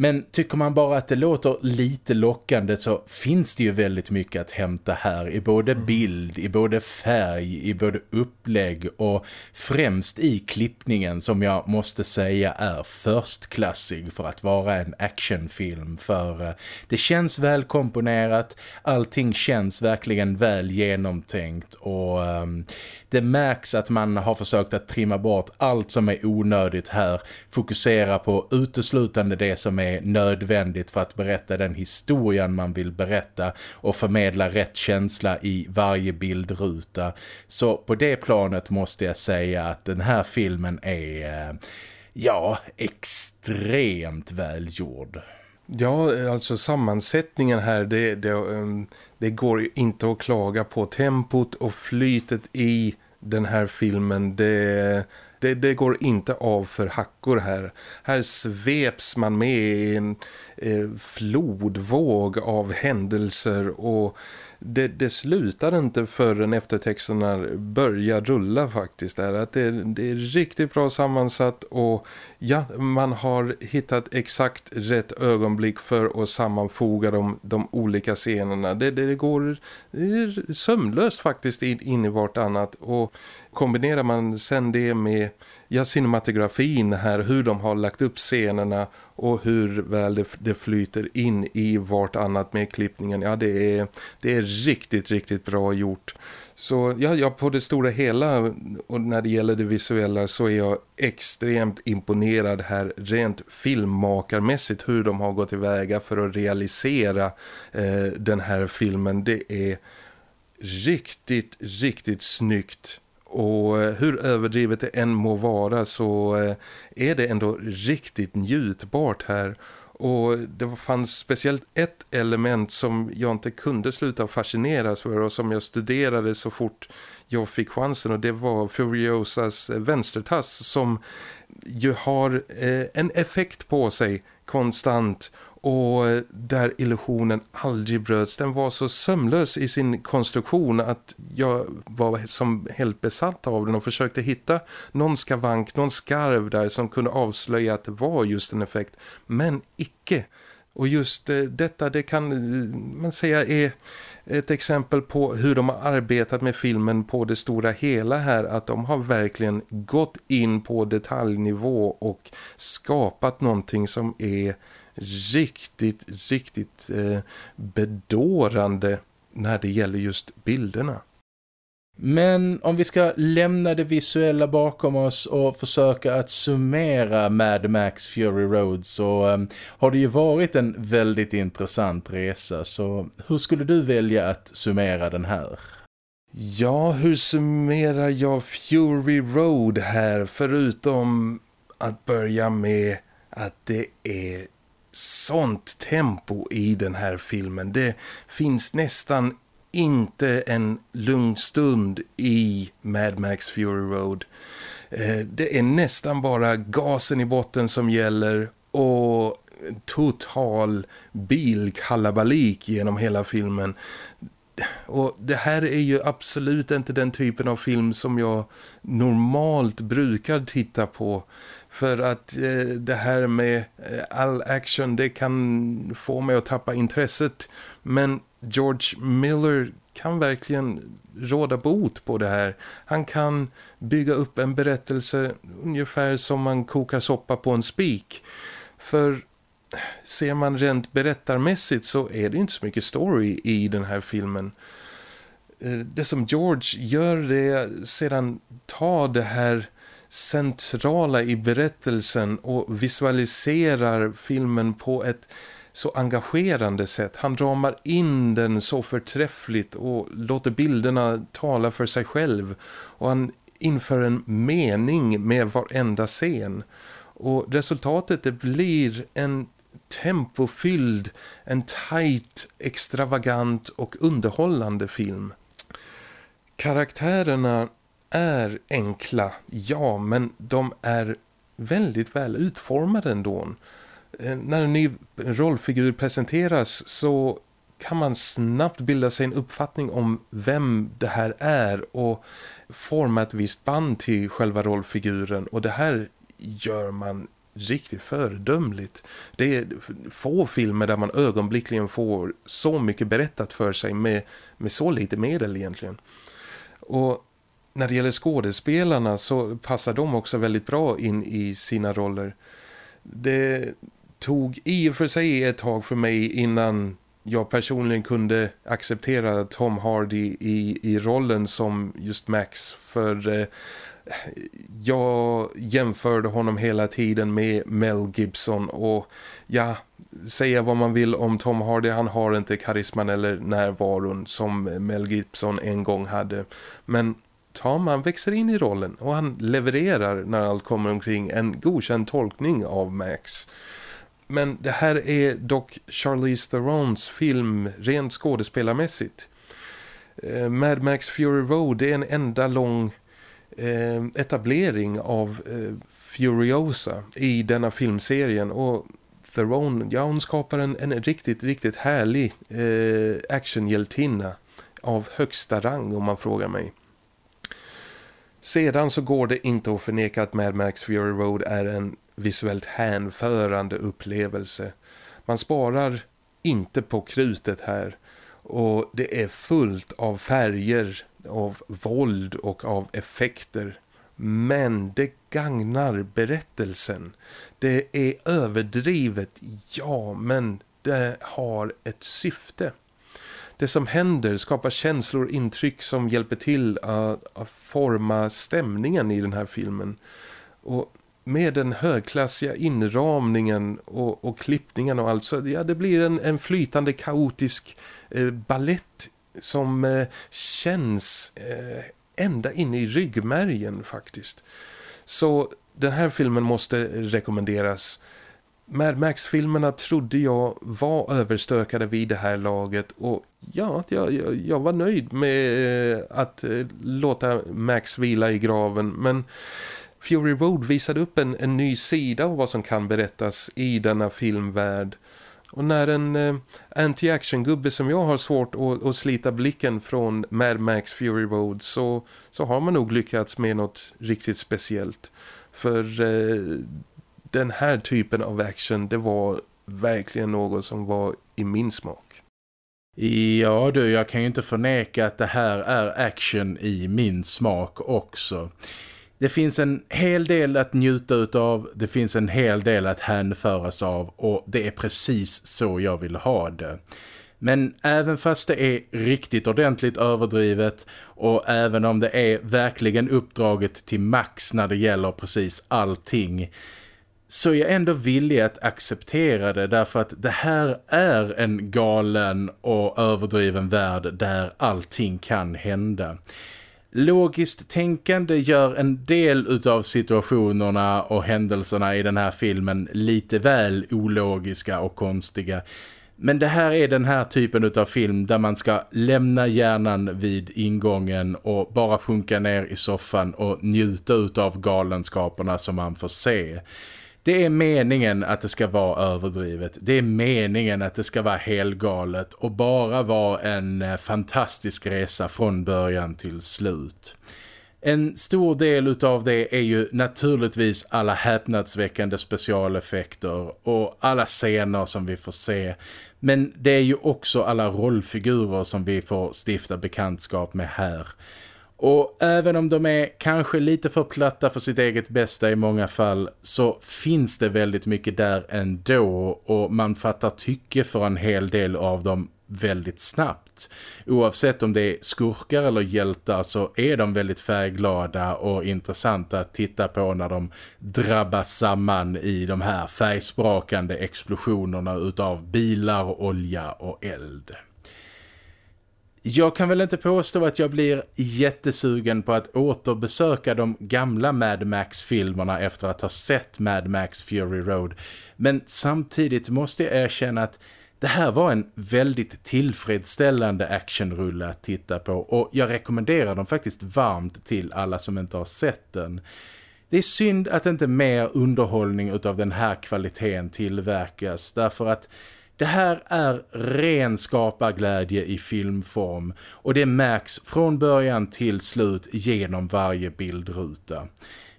Men tycker man bara att det låter lite lockande så finns det ju väldigt mycket att hämta här i både mm. bild, i både färg, i både upplägg och främst i klippningen som jag måste säga är förstklassig för att vara en actionfilm för eh, det känns väl komponerat, allting känns verkligen väl genomtänkt och um, det märks att man har försökt att trimma bort allt som är onödigt här. Fokusera på uteslutande det som är nödvändigt för att berätta den historien man vill berätta och förmedla rätt känsla i varje bildruta. Så på det planet måste jag säga att den här filmen är... Eh, ja, extremt välgjord. Ja, alltså sammansättningen här, det, det, ehm, det går inte att klaga på tempot och flytet i den här filmen. Det, det, det går inte av för hackor här. Här sveps man med i en eh, flodvåg av händelser och det, det slutar inte förrän eftertexterna börjar rulla faktiskt. Där. Att det, det är riktigt bra sammansatt och ja, man har hittat exakt rätt ögonblick för att sammanfoga de, de olika scenerna. Det, det, det går det sömlöst faktiskt in, in i vartannat och kombinerar man sen det med ja, cinematografin här, hur de har lagt upp scenerna och hur väl det, det flyter in i vartannat med klippningen. Ja, det är, det är riktigt, riktigt bra gjort. Så ja, ja, på det stora hela och när det gäller det visuella så är jag extremt imponerad här rent filmmakarmässigt hur de har gått tillväga för att realisera eh, den här filmen. Det är riktigt, riktigt snyggt och eh, hur överdrivet det än må vara så eh, är det ändå riktigt njutbart här. Och det fanns speciellt ett element som jag inte kunde sluta fascineras för och som jag studerade så fort jag fick chansen. Och det var Furiosas vänstertass som ju har eh, en effekt på sig konstant och där illusionen aldrig bröts. Den var så sömlös i sin konstruktion att jag var som helt besatt av den och försökte hitta någon skavank, någon skarv där som kunde avslöja att det var just en effekt. Men icke. Och just eh, detta det kan eh, man säga är ett exempel på hur de har arbetat med filmen på det stora hela här. Att de har verkligen gått in på detaljnivå och skapat någonting som är riktigt, riktigt eh, bedårande när det gäller just bilderna. Men om vi ska lämna det visuella bakom oss och försöka att summera Mad Max Fury Road så um, har det ju varit en väldigt intressant resa. Så hur skulle du välja att summera den här? Ja, hur summerar jag Fury Road här förutom att börja med att det är sånt tempo i den här filmen. Det finns nästan inte en lugn stund i Mad Max Fury Road. Eh, det är nästan bara gasen i botten som gäller och total bilkalabalik genom hela filmen. Och det här är ju absolut inte den typen av film som jag normalt brukar titta på. För att eh, det här med eh, all action det kan få mig att tappa intresset. Men George Miller kan verkligen råda bot på det här. Han kan bygga upp en berättelse ungefär som man kokar soppa på en spik. För ser man rent berättarmässigt så är det inte så mycket story i den här filmen. Eh, det som George gör det är sedan ta det här centrala i berättelsen och visualiserar filmen på ett så engagerande sätt. Han ramar in den så förträffligt och låter bilderna tala för sig själv. Och han inför en mening med varenda scen. Och resultatet det blir en tempofylld, en tight, extravagant och underhållande film. Karaktärerna är enkla, ja, men de är väldigt väl utformade ändå. Eh, när en ny rollfigur presenteras så kan man snabbt bilda sig en uppfattning om vem det här är och forma ett visst band till själva rollfiguren och det här gör man riktigt föredömligt. Det är få filmer där man ögonblickligen får så mycket berättat för sig med, med så lite medel egentligen. Och när det gäller skådespelarna så passar de också väldigt bra in i sina roller. Det tog i och för sig ett tag för mig innan jag personligen kunde acceptera Tom Hardy i, i rollen som just Max. För eh, jag jämförde honom hela tiden med Mel Gibson och ja, säga vad man vill om Tom Hardy, han har inte karisman eller närvaron som Mel Gibson en gång hade. Men Tom han växer in i rollen och han levererar när allt kommer omkring en godkänd tolkning av Max. Men det här är dock Charlize Therons film rent skådespelarmässigt. Eh, Mad Max Fury Road är en enda lång eh, etablering av eh, Furiosa i denna filmserien och Theron, ja hon skapar en, en riktigt, riktigt härlig eh, actionhjältinna av högsta rang om man frågar mig. Sedan så går det inte att förneka att Mad Max Fury Road är en visuellt hänförande upplevelse. Man sparar inte på krutet här och det är fullt av färger, av våld och av effekter. Men det gagnar berättelsen. Det är överdrivet, ja, men det har ett syfte. Det som händer skapar känslor och intryck som hjälper till att, att forma stämningen i den här filmen. Och med den högklassiga inramningen och, och klippningen och allt så ja, det blir en, en flytande kaotisk eh, ballett som eh, känns eh, ända in i ryggmärgen faktiskt. Så den här filmen måste rekommenderas. Mad Max-filmerna trodde jag var överstökade vid det här laget och ja, jag, jag, jag var nöjd med eh, att eh, låta Max vila i graven men Fury Road visade upp en, en ny sida av vad som kan berättas i denna filmvärld. Och när en eh, anti-action-gubbe som jag har svårt att, att, slita blicken från Mad Max Fury Road så, så har man nog lyckats med något riktigt speciellt. För eh, den här typen av action det var verkligen något som var i min smak. Ja du, jag kan ju inte förneka att det här är action i min smak också. Det finns en hel del att njuta utav, det finns en hel del att hänföras av och det är precis så jag vill ha det. Men även fast det är riktigt ordentligt överdrivet och även om det är verkligen uppdraget till max när det gäller precis allting så är jag ändå villig att acceptera det därför att det här är en galen och överdriven värld där allting kan hända. Logiskt tänkande gör en del utav situationerna och händelserna i den här filmen lite väl ologiska och konstiga. Men det här är den här typen utav film där man ska lämna hjärnan vid ingången och bara sjunka ner i soffan och njuta utav galenskaperna som man får se. Det är meningen att det ska vara överdrivet. Det är meningen att det ska vara helgalet och bara vara en eh, fantastisk resa från början till slut. En stor del utav det är ju naturligtvis alla häpnadsväckande specialeffekter och alla scener som vi får se. Men det är ju också alla rollfigurer som vi får stifta bekantskap med här. Och även om de är kanske lite för platta för sitt eget bästa i många fall så finns det väldigt mycket där ändå och man fattar tycke för en hel del av dem väldigt snabbt. Oavsett om det är skurkar eller hjältar så är de väldigt färgglada och intressanta att titta på när de drabbas samman i de här färgsprakande explosionerna utav bilar, olja och eld. Jag kan väl inte påstå att jag blir jättesugen på att återbesöka de gamla Mad Max-filmerna efter att ha sett Mad Max Fury Road. Men samtidigt måste jag erkänna att det här var en väldigt tillfredsställande actionrulle att titta på och jag rekommenderar dem faktiskt varmt till alla som inte har sett den. Det är synd att inte mer underhållning av den här kvaliteten tillverkas därför att det här är ren skaparglädje i filmform och det märks från början till slut genom varje bildruta.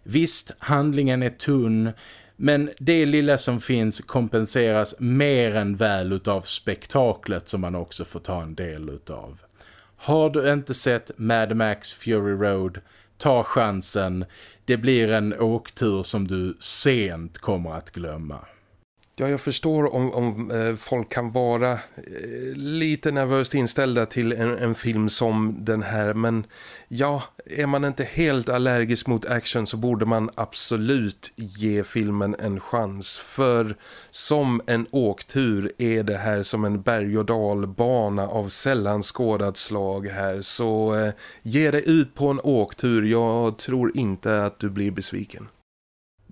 Visst, handlingen är tunn men det lilla som finns kompenseras mer än väl utav spektaklet som man också får ta en del utav. Har du inte sett Mad Max Fury Road, ta chansen. Det blir en åktur som du sent kommer att glömma. Ja, jag förstår om, om eh, folk kan vara eh, lite nervöst inställda till en, en, film som den här. Men ja, är man inte helt allergisk mot action så borde man absolut ge filmen en chans. För som en åktur är det här som en berg- och dalbana av sällan skådat slag här. Så eh, ge dig ut på en åktur, jag tror inte att du blir besviken.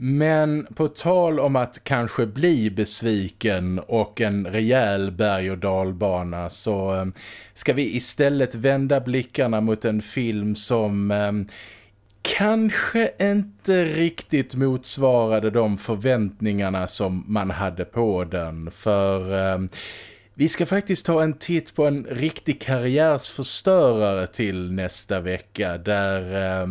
Men på tal om att kanske bli besviken och en rejäl berg- och dalbana så eh, ska vi istället vända blickarna mot en film som eh, kanske inte riktigt motsvarade de förväntningarna som man hade på den. För... Eh, Vi ska faktiskt ta en titt på en riktig karriärsförstörare till nästa vecka där... Eh,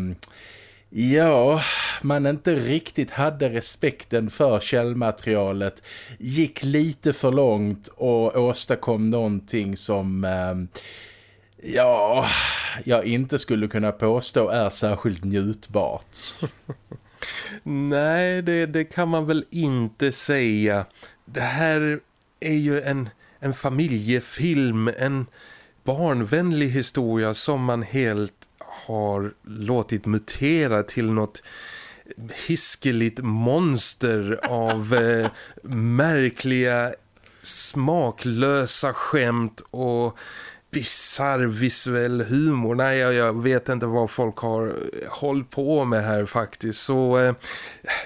Ja, man inte riktigt hade respekten för källmaterialet gick lite för långt och åstadkom någonting som eh, ja, jag inte skulle kunna påstå är särskilt njutbart. [laughs] Nej, det, det kan man väl inte säga. Det här är ju en, en familjefilm, en barnvänlig historia som man helt har låtit mutera till något hiskeligt monster av [laughs] eh, märkliga smaklösa skämt och bizarr visuell humor. Nej, jag, vet inte vad folk har hållit på med här faktiskt. Så eh,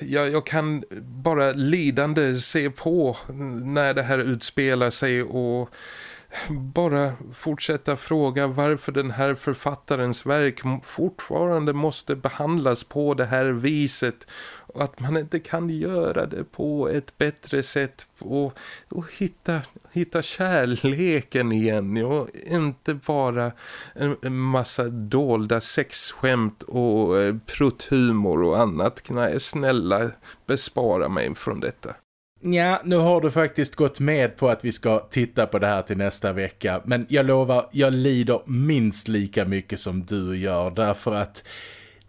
jag, jag, kan bara lidande se på när det här utspelar sig och bara fortsätta fråga varför den här författarens verk fortfarande måste behandlas på det här viset och att man inte kan göra det på ett bättre sätt och, och hitta, hitta kärleken igen och inte bara en, en massa dolda sexskämt och eh, prutthumor och annat. Nej, snälla bespara mig från detta. Ja, nu har du faktiskt gått med på att vi ska titta på det här till nästa vecka. Men jag lovar, jag lider minst lika mycket som du gör. Därför att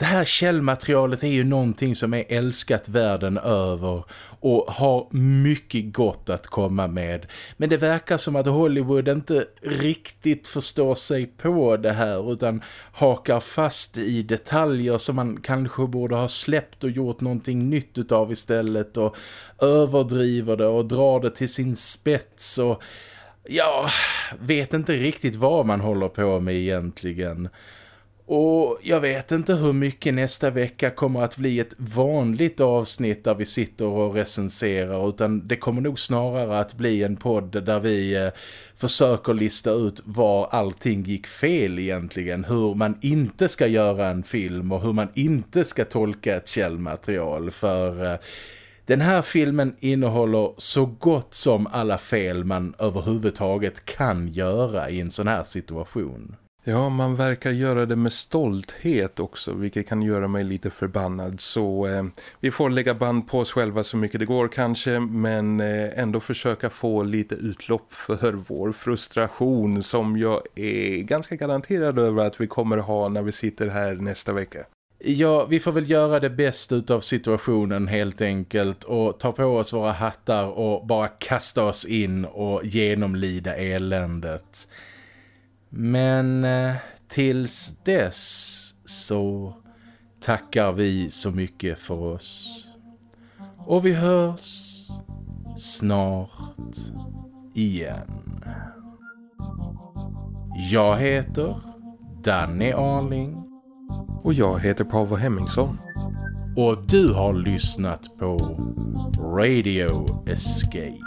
det här källmaterialet är ju någonting som är älskat världen över och har mycket gott att komma med. Men det verkar som att Hollywood inte riktigt förstår sig på det här utan hakar fast i detaljer som man kanske borde ha släppt och gjort någonting nytt utav istället och överdriver det och drar det till sin spets och ja, vet inte riktigt vad man håller på med egentligen. Och jag vet inte hur mycket nästa vecka kommer att bli ett vanligt avsnitt där vi sitter och recenserar utan det kommer nog snarare att bli en podd där vi eh, försöker lista ut var allting gick fel egentligen. Hur man inte ska göra en film och hur man inte ska tolka ett källmaterial för... Eh, den här filmen innehåller så gott som alla fel man överhuvudtaget kan göra i en sån här situation. Ja, man verkar göra det med stolthet också, vilket kan göra mig lite förbannad. Så eh, vi får lägga band på oss själva så mycket det går kanske, men eh, ändå försöka få lite utlopp för vår frustration som jag är ganska garanterad över att vi kommer ha när vi sitter här nästa vecka. Ja, vi får väl göra det bästa av situationen helt enkelt och ta på oss våra hattar och bara kasta oss in och genomlida eländet. Men eh, tills dess så tackar vi så mycket för oss. Och vi hörs snart igen. Jag heter Danny Arling. Och jag heter Paavo Hemmingsson. Och du har lyssnat på Radio Escape.